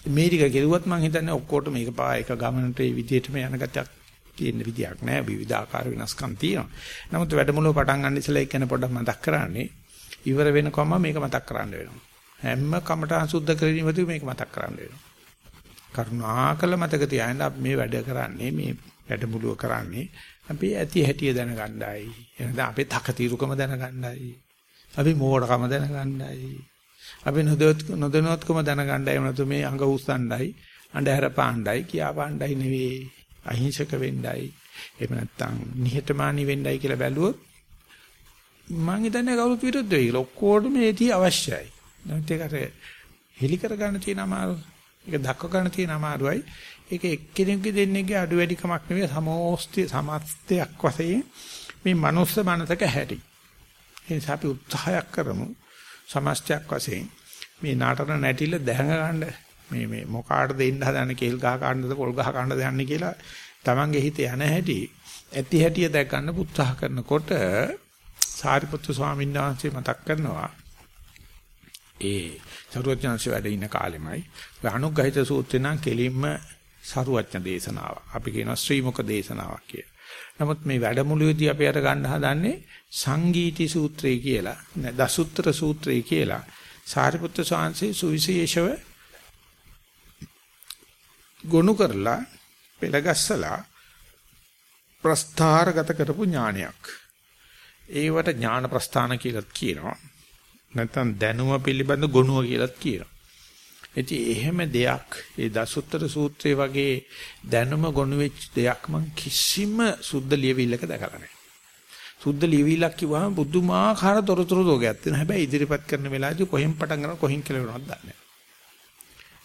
මේ ටික කෙරුවත් මම හිතන්නේ ඔක්කොට මේක පා එක ගමනට ඒ විදිහටම යන ගතියක් තියෙන විදියක් නෑ විවිධාකාර වෙනස්කම් තියෙනවා. නමුත් වැඩමුළුව පටන් ගන්න ඉස්සෙල්ලා එක්කෙන පොඩ්ඩක් මතක් කරන්නේ ඉවර වෙනකම්ම මේක මතක් කරන්න වෙනවා. හැම කමටහන් සුද්ධ කිරීමදී මේක මතක් කරන්න වෙනවා. කරුණාකල මතක තියාගන්න අපි මේ වැඩ කරන්නේ මේ වැඩමුළුව කරන්නේ අපි ඇති හැටිය දැනගන්නයි. එහෙනම් අපේ තකතිරුකම දැනගන්නයි. අපි මෝඩකම දැනගන්නයි. අපි නොදැනුවත්කම දැනගන්නයි එහෙම නැතු මේ අඟ උස්සණ්ඩයි අඬහැර පාණ්ඩයි කියා පාණ්ඩයි නෙවෙයි අහිංසක වෙන්නයි එහෙම නැත්නම් නිහතමානී වෙන්නයි කියලා බැලුවොත් මම හිතන්නේ කවුරුත් විරුද්ධ වෙයි කියලා ඔක්කොටම මේටි අවශ්‍යයි. නැත්නම් ඒකට හෙලි කර ගන්න තියෙන අමාරු ඒක දක්ව ගන්න තියෙන අමාරුයි. ඒක එක්කෙනෙකුගේ දෙන්නෙක්ගේ අඩු වැඩි කමක් නෙවෙයි සමෝස්ති සමස්තයක් වශයෙන් මේ මනුස්ස මනසක හැටි. ඒ නිසා අපි උත්සාහයක් කරමු සමස්තයක් වශයෙන් මේ නාටන නැටිල දැහඟ ගන්න මේ මේ මොකාටද දෙන්න හදන්නේ කේල් ගහ ගන්නද පොල් ගහ ගන්නද යන්නේ කියලා Tamange හිත යන හැටි ඇති හැටිය දැක් ගන්න උත්සාහ කරනකොට සාරිපුත්තු ස්වාමීන් වහන්සේ මතක් කරනවා ඒ සරුවචනංශ වැඩ ඉන්න කාලෙමයි අනුග්‍රහිත සූත්‍රේ නම් කෙලින්ම සරුවචන දේශනාව. අපි කියනවා ශ්‍රීමුක දේශනාවක් කියලා. නමුත් මේ වැඩමුළුවේදී අපි අර ගන්න හදන්නේ සංගීති සූත්‍රය කියලා, දසුත්තර සූත්‍රය කියලා. සාරිපුත්‍ර ස්වාමීන් සුවිශේෂව ගොනු කරලා පෙළගස්සලා ප්‍රස්ථාරගත කරපු ඥානයක්. ඒවට ඥාන ප්‍රස්ථාන කියලා කියනවා. නැත්නම් දැනුම පිළිබඳ ගොනුව කියලාත් කියනවා. ඉතින් එහෙම දෙයක් ඒ දසුත්තර සූත්‍රයේ වගේ දැනුම ගොනු වෙච්ච දෙයක් මං කිසිම සුද්ධ ලියවිල්ලක දැකලා නැහැ. සුද්ධ ලියවිල්ලක් කිව්වම බුදුමාකාර තොරතුරු දෝගයක් තියෙනවා. හැබැයි ඉදිරිපත් කරන වෙලාවේදී කොහෙන් පටන් ගන්නව කොහෙන් කෙලවෙනවද දන්නේ නැහැ.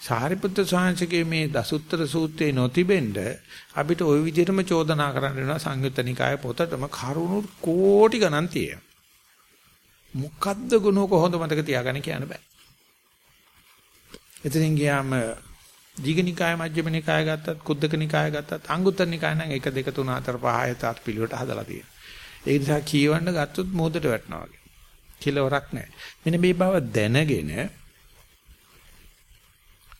සාරිපුත්‍ර ස්වාමීන්ගේ මේ දසුත්තර සූත්‍රයේ නොතිබෙන්න අපිට ওই විදිහටම චෝදනා කරන්න වෙනවා සංයුත්ත නිකාය පොතටම කරුණු කෝටි ගණන් තියෙනවා. මොකද්ද ගුණ කොහොමද මතක තියාගන්න කියන්න බෑ. එතනින් ගියාම දීඝනිකාය මජ්ක්‍ධිමනිකාය ගත්තත් කුද්දකනිකාය ගත්තත් අංගුත්තර නිකාය නම් 1 2 3 4 5 6 7 පිළිවෙලට හදලා තියෙනවා. ඒ නිසා කියවන්න ගත්තොත් මොහොතට වැටෙනවා වගේ. කිලවරක් නැහැ. මෙන්න මේ බව දැනගෙන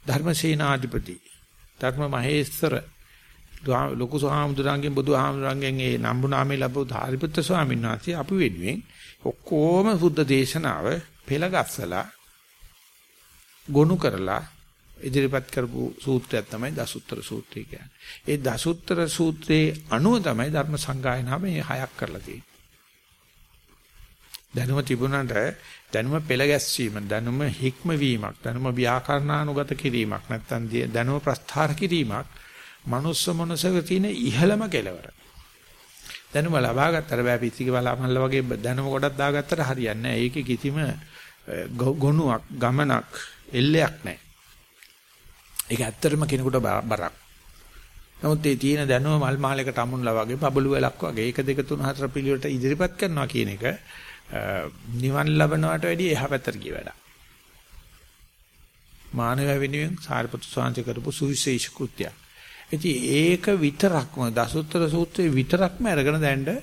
ධර්මසේනාධිපති ධර්ම මහේස්තර ලොකු සහාමුදුරන්ගෙන් බුදුහාමුදුරන්ගෙන් ඒ නම්බුනාමේ ලැබු ධාරිපුත්‍ර ස්වාමීන් වහන්සේ අපි වෙනුවෙන් ඔක්කොම සුද්ධ දේශනාව පෙළගස්සලා ගොනු කරලා ඉදිරිපත් කරපු සූත්‍රයක් තමයි දසුත්තර සූත්‍රය කියන්නේ. ඒ දසුත්තර සූත්‍රයේ අනුව තමයි ධර්ම සංගායනාව මේ හයක් කරලා තියෙන්නේ. දැනුම තිබුණාට දැනුම පෙළ ගැස්වීම, දැනුම හික්මවීමක්, දැනුම ව්‍යාකරණානුගත කිරීමක්, නැත්නම් දැනුම ප්‍රස්ථාර කිරීමක් මනුස්ස මනසක තියෙන ඉහළම කෙලවර. දැනුම ලබා ගත්තට බෑ පිටික බලාමල්ල වගේ දැනුම කොටක් දාගත්තට හරියන්නේ නැහැ. ඒකේ කිසිම ගොනුවක්, ගමනක්, එල්ලයක් නැහැ. ඒක ඇත්තටම කෙනෙකුට බරක්. නමුත් ඒ තියෙන දැනුම මල් මාලයකට අමුණලා වගේ බබළු වෙලක් වගේ 1 2 3 4 පිළිවෙලට ඉදිරිපත් කරනවා කියන එක නිවන් ලබනවට වැඩිය එහා පැත්තට ගිය වැඩක්. මානව වෙනුවෙන් සාරිපුත්‍ර ස්වාමීන් කරපු සුවිශේෂ කෘත්‍යයක්. ඉතින් ඒක විතරක්ම දසුත්තර සූත්‍රයේ විතරක්ම අරගෙන දැන්න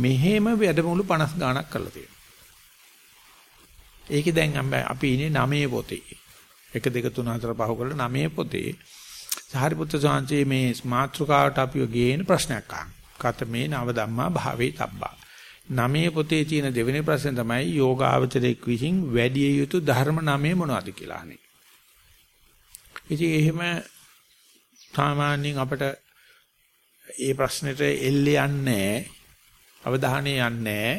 මෙහෙම වැඩමුළු 50 ගාණක් කරලා තියෙනවා. ඒකේ දැන් අපි ඉන්නේ 9 පොතේ. 1 2 3 4 5 කරලා 9 පොතේ සාරිපුත්‍ර ස්වාමීන් මේ මාත්‍රකාවට අපිව ගේන ප්‍රශ්නයක් අහනවා. කතමේ නව ධම්මා භාවේ තබ්බා. නමේ පොතේ තියෙන දෙවෙනි ප්‍රශ්නේ තමයි යෝගාවචරයක් විසින් වැඩි යුතු ධර්ම නමේ මොනවද කියලා අහන්නේ. ඉතින් එහෙම සාමාන්‍යයෙන් අපිට ඒ ප්‍රශ්නෙට එල්ලේ යන්නේ අවධානය යන්නේ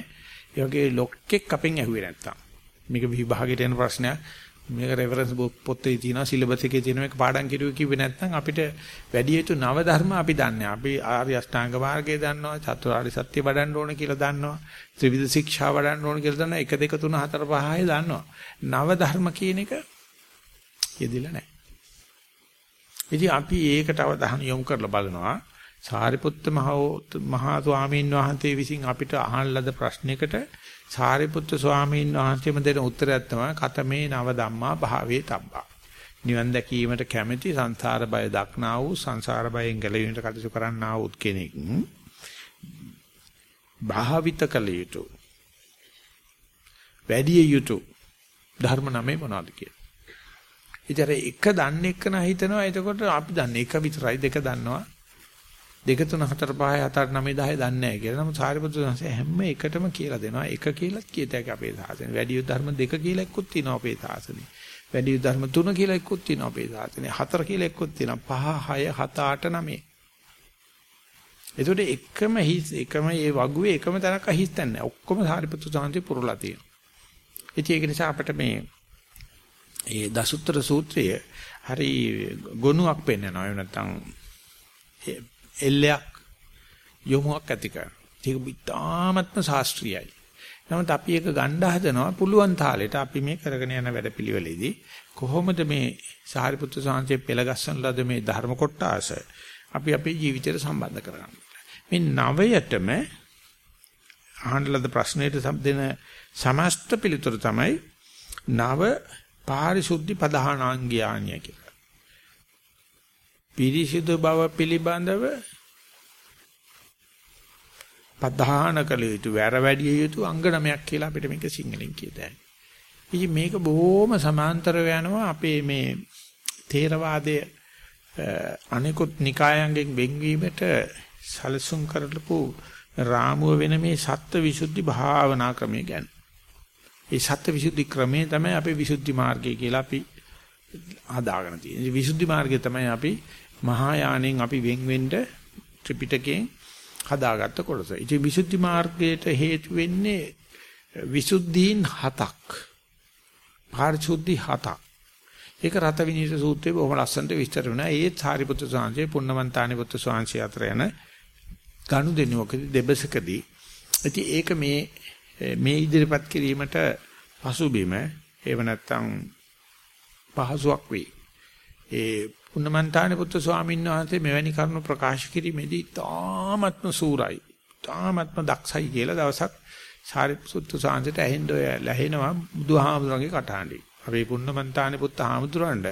ඒ වගේ ලොක්කෙක් අපෙන් ඇහුවේ නැත්තම්. මේක විභාගයට එන ප්‍රශ්නයක්. මේක රෙෆරන්ස් පොතේ තියෙනවා සිලබස් එකේ තියෙන මේක පාඩම් කිරුවේ කිව්වේ නැත්නම් අපිට වැඩි යුතු නව ධර්ම අපි දන්නේ. අපි ආර්ය අෂ්ටාංග මාර්ගය දන්නවා, චතුරාර්ය සත්‍ය වඩන්න ඕන කියලා දන්නවා, ත්‍රිවිධ ශික්ෂා වඩන්න ඕන කියලා දන්නවා, 1 2 3 4 5 දන්නවා. නව ධර්ම කියන එක යෙදිලා නැහැ. ඉතින් අපි ඒකට අවධානය යොමු කරලා බලනවා. සාරිපුත්ත මහා ස්වාමීන් වහන්සේ විසින් අපිට අහන ලද ප්‍රශ්නයකට සාරිපුත්ත ස්වාමීන් වහන්සේම දෙන උත්තරයක් තමයි කතමේ නව ධම්මා භාවේ තබ්බා. නිවන් දැකීමට කැමැති සංසාර බය දක්නා වූ සංසාර බයෙන් ගැලවීමට කටයුතු කරන්නා වූ කෙනෙක් භාවිත කළ යුතු වැඩි යුතු ධර්ම නමේ මොනවද කියලා. ඉතින් එක දන්නේ එක්කන හිතනවා එතකොට අපි දන්නේ එක විතරයි දෙක දන්නවා දෙක තුන හතර පහ හතර නවය 10 දන්නේ නැහැ කියලා. නමුත් සාරිපුත්‍ර සංසය හැම එකටම කියලා දෙනවා. එක කියලාත් කියත හැකි අපේ සාසනේ. වැඩි ධර්ම දෙක කියලා එක්කුත් තියෙනවා අපේ සාසනේ. වැඩි ධර්ම තුන කියලා එක්කුත් තියෙනවා අපේ සාසනේ. හතර කියලා එක්කුත් තියෙනවා. පහ, හය, හත, අට, නවය. එතකොට එකම හිස් එකම මේ වගුවේ එකම තැනක හිස් තැන්නේ. ඔක්කොම සාරිපුත්‍ර සංසය පුරලා තියෙනවා. ඉතින් ඒක නිසා අපිට මේ ඒ දසුත්තර සූත්‍රය හරි ගොනුවක් පෙන්වනවා. එහෙම නැත්නම් එල්ලයක් යොමුවක් ඇති කරනවා. ඒක ඉතාමත්ම ශාස්ත්‍රීයයි. නමුත් අපි ඒක ගන්න හදනවා පුළුවන් තාලෙට අපි මේ කරගෙන යන වැඩපිළිවෙලෙදී කොහොමද මේ සාරිපුත්‍ර සාංශයේ පෙළගස්සන ලද මේ ධර්ම කොටස අපි අපේ ජීවිතයට සම්බන්ධ කරගන්න. මේ නවයටම අහන්න ලද ප්‍රශ්නෙට දෙන සමස්ත පිළිතුර තමයි නව පාරිශුද්ධි පදහානාංගයානිය කියලා. පිරිසිදු බව පිළිබඳව පධාන කළ යුතු වැර වැඩි යුතු අංග නමයක් කියලා අපිට මේක සිංහලෙන් කියතයි. ඉතින් මේක බොහොම සමාන්තරව යනවා අපේ මේ තේරවාදයේ අනිකුත් නිකායන්ගෙන් වෙන්වීමට සැලසුම් කරලපු රාමුව වෙන මේ සත්ත්ව විසුද්ධි භාවනා ක්‍රමය ගැන. ඒ සත්ත්ව විසුද්ධි ක්‍රමය තමයි අපේ විසුද්ධි මාර්ගය කියලා අපි හදාගෙන තියෙන්නේ. විසුද්ධි මාර්ගය තමයි අපි මහා යානෙන් අපි වෙන් වෙන්න ත්‍රිපිටකයෙන් හදාගත්ත කොටස. ඉතින් විසුද්ධි මාර්ගයට හේතු වෙන්නේ විසුද්ධීන් හතක්. පාරිශුද්ධි හතක්. ඒක රත විනීත සූත්‍රයේ බොහොම ලස්සනට විස්තර වෙනවා. ඒ සාරිපුත්‍ර ස්වාමීන් පුන්නමන්තානි පුත්‍ර ස්වාමීන් අතර යන ගනුදෙනුවකදී දෙබසකදී ඉතින් ඒක මේ මේ ඉදිරිපත් කිරීමට පසුබිම එහෙම නැත්නම් පහසුවක් වෙයි. ඒ පුන්නමන්තානි පුත්තු ස්වාමීන් වහන්සේ මෙවැනි කරුණු ප්‍රකාශ කිරීමේදී තාමත්ම සූරයි. තාමත්ම දක්ෂයි කියලා දවසක් සාරිපුත්තු සාන්තට ඇහෙන්න ඔය ලැහෙනවා බුදුහාමුදුරන්ගේ කටහඬි. අපේ පුන්නමන්තානි පුත්ත හාමුදුරන්ට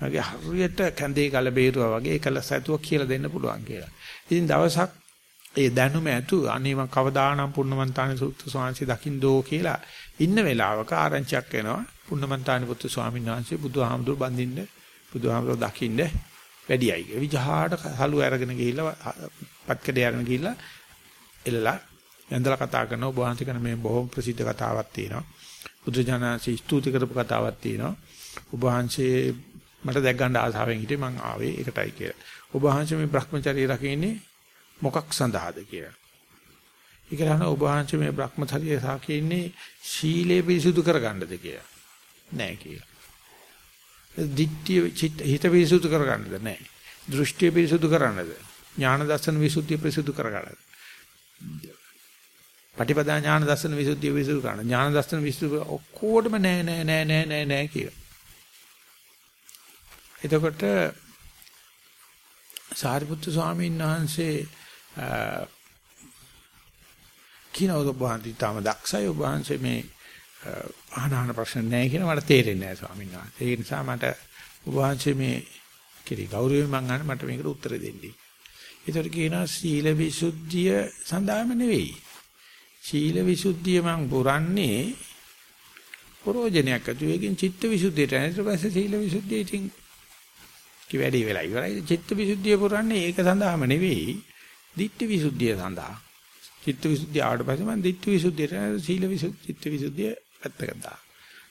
මගේ හරියට කැඳේ ගල බේරුවා වගේ එකලස් ඇතුව කියලා දෙන්න පුළුවන් කියලා. ඉතින් දවසක් ඒ දැනුම ඇතු අනේ මම කවදානම් පුන්නමන්තානි සූත්‍ර ස්වාමීන් දකින්නෝ කියලා ඉන්න වෙලාවක ආරංචියක් එනවා පුන්නමන්තානි පුත්තු ස්වාමීන් වහන්සේ බුදුහාමුදුර බඳින්න බුදුහාමරෝ දකින්න වැඩියයි. විජහාට සලු අරගෙන ගිහිල්ලා පත්කඩේ අරගෙන ගිහිල්ලා එළලා ඇඳලා කතා කරන ඔබ වහන්සේ කරන මේ බොහොම ප්‍රසිද්ධ කතාවක් තියෙනවා. බුදුජානසී ස්තුති කරපු කතාවක් තියෙනවා. ඔබ වහන්සේ මට දැක් ගන්න ආසාවෙන් හිටියේ මං ආවේ ඒකටයි කියලා. ඔබ වහන්සේ මේ Brahmacharya රකින්නේ මොකක් සඳහාද කියලා. ඒකලන ඔබ වහන්සේ මේ Brahmacharya රකින්නේ සීලය පිරිසුදු කරගන්නද කියලා. නෑ කියලා. දිට්ඨිය හිත පිරිසුදු කරගන්නද නැහැ. දෘෂ්ටිය පිරිසුදු කරන්නද? ඥාන දර්ශන විසුද්ධිය පිරිසුදු කරගන්නද? පටිපදා ඥාන දර්ශන විසුද්ධිය පිරිසුදු කරන්න. ඥාන දර්ශන විසුද්ධිය ඔක්කොටම නෑ නෑ නෑ නෑ නෑ නෑ කියලා. එතකොට සාරිපුත්තු ස්වාමීන් වහන්සේ කිනෝද බාන්ති තම දක්ෂය ඔබ වහන්සේ මේ අහන ප්‍රශ්න නැහැ කියලා මට තේරෙන්නේ නැහැ ස්වාමීන් වහන්සේ. ඒ නිසා මට ඔබ වහන්සේ මේ කිරි ගෞරවයෙන් මං අහන්න මට මේකට උත්තර දෙන්න. ඒතර කියනවා සීල විසුද්ධිය සඳහාම නෙවෙයි. සීල විසුද්ධිය මං පුරන්නේ ප්‍රෝජනයක් ඇති වෙකින් චිත්ත විසුද්ධියට ඊට පස්සේ සීල විසුද්ධිය ඉතින් කි වැඩි වෙලා ඉවරයි. චිත්ත විසුද්ධිය පුරන්නේ ඒක සඳහාම නෙවෙයි. දිට්ඨි විසුද්ධිය සඳහා. චිත්ත විසුද්ධිය ආවට පස්සේ මම දිට්ඨි විසුද්ධියට සීල විසුද්ධි චිත්ත විසුද්ධිය පැත්තකට දාන.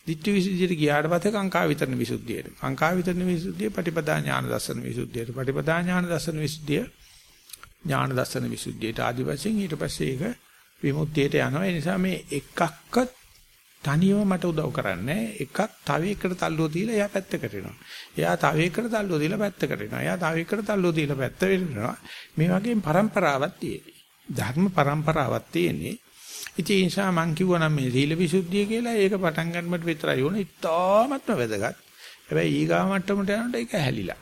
ditthi විසුද්ධියට ගියාට පස්සේ කාංකා විතරණ විසුද්ධියට. කාංකා විතරණ විසුද්ධිය ප්‍රතිපදා ඥාන දර්ශන විසුද්ධියට. ප්‍රතිපදා ඥාන දර්ශන විසුද්ධිය ඥාන දර්ශන විසුද්ධියට ආදි වශයෙන් ඊට පස්සේ ඒක විමුක්තියට යනවා. ඒ නිසා මේ එකක්වත් තනියම මට උදව් කරන්නේ එකක් තව එකකට තල්ලුව දීලා එයා පැත්තකට එනවා. එයා තව එකකට තල්ලුව දීලා පැත්තකට එනවා. එයා තව එකකට තල්ලුව දීලා පැත්ත වෙනවා. මේ වගේ પરම්පරාවක් තියෙනවා. ධර්ම પરම්පරාවක් තියෙන්නේ. ඉතින් ඒ නිසා මම කිව්වනම් මේ සීල විසුද්ධිය කියලා ඒක පටන් ගන්නවට විතරයි ඕන. ඉතාමත්ම වැදගත්. හැබැයි ඊගා මට්ටමට යනකොට ඒක හැලිලා.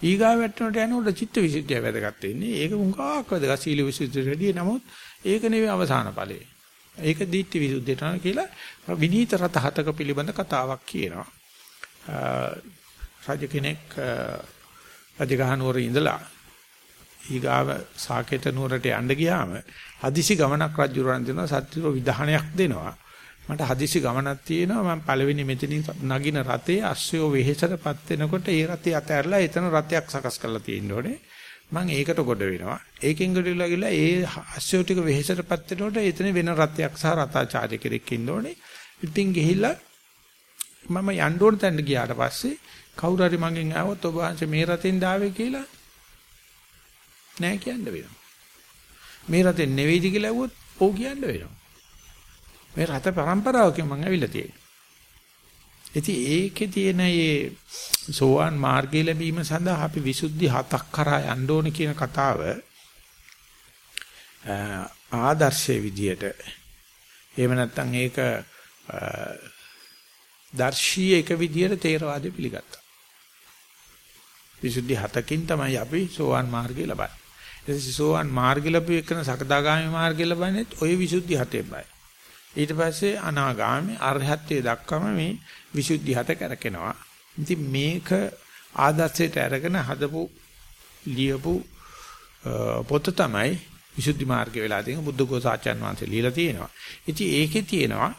ඊගා මට්ටමට යනකොට චිත්ත විසුද්ධිය වැදගත් වෙන්නේ. ඒක උංගාක් වැදගත් සීල විසුද්ධියට වැඩිය නමුත් ඒක නෙවෙයි අවසාන ඵලය. ඒක දීට්ඨි විසුද්ධියට යනවා කියලා විනීත රත හතක පිළිබඳ කතාවක් කියනවා. රජ කෙනෙක් රජගහනුවර ඉඳලා ඊගාව සාකේත නුවරට යන්න ගියාම හදිසි ගමනක් රජුරන් දෙනවා සත්‍යව විධානයක් දෙනවා. මට හදිසි ගමනක් තියෙනවා මම පළවෙනි මෙතනින් නගින රතේ අස්සයෝ වෙහෙසටපත් වෙනකොට ඒ රතේ අතහැරලා එතන රතයක් සකස් කරලා තියෙන්න ඕනේ. මම ඒකට ගොඩ වෙනවා. ඒකෙන් ගොඩවිලා ගිහලා ඒ අස්සයෝ ටික වෙහෙසටපත් වෙනකොට එතන වෙන රතයක් සහ රතාචාර්ය කෙනෙක් ඉන්න ඕනේ. ඉතින් ගිහිල්ලා මම යන්න ඕන තැනට ගියාට පස්සේ කවුරු හරි මගෙන් ආවොත් ඔබ වහන්සේ මේ රතෙන් දාවේ කියලා නෑ කියන්න වෙනවා. මේ රටේ නෙවෙයිද කියලා ඇහුවොත් ඔව් කියන්න වෙනවා. මේ රට પરම්පරාවකින් මම ඇවිල්ලා තියෙන්නේ. ඉතින් ඒකේ තියෙන මේ සෝවාන් මාර්ගය ලැබීම සඳහා අපි විසුද්ධි හතක් කරා යන්න ඕන කියන කතාව ආදර්ශයේ විදියට එහෙම නැත්නම් ඒක දර්ශීය එක විදියට තේරවාදය පිළිගත්තා. විසුද්ධි හතකින් තමයි අපි සෝවාන් මාර්ගය ලබන්නේ. ඊට සෝවන් මාර්ගය ලැබුව එකන සකදාගාමි මාර්ගය ලබන්නේ ඔය විසුද්ධි හතෙන්මයි. ඊට පස්සේ අනාගාමි අරහත්ත්වයට දක්වම මේ විසුද්ධි හත කරකිනවා. ඉතින් මේක ආදර්ශයට අරගෙන හදපු ලියපු පොත තමයි විසුද්ධි මාර්ගය වෙලා තියෙන බුද්ධ ඝෝසාචාන් වහන්සේ ලියලා තියෙනවා. ඉතින් ඒකේ තියෙනවා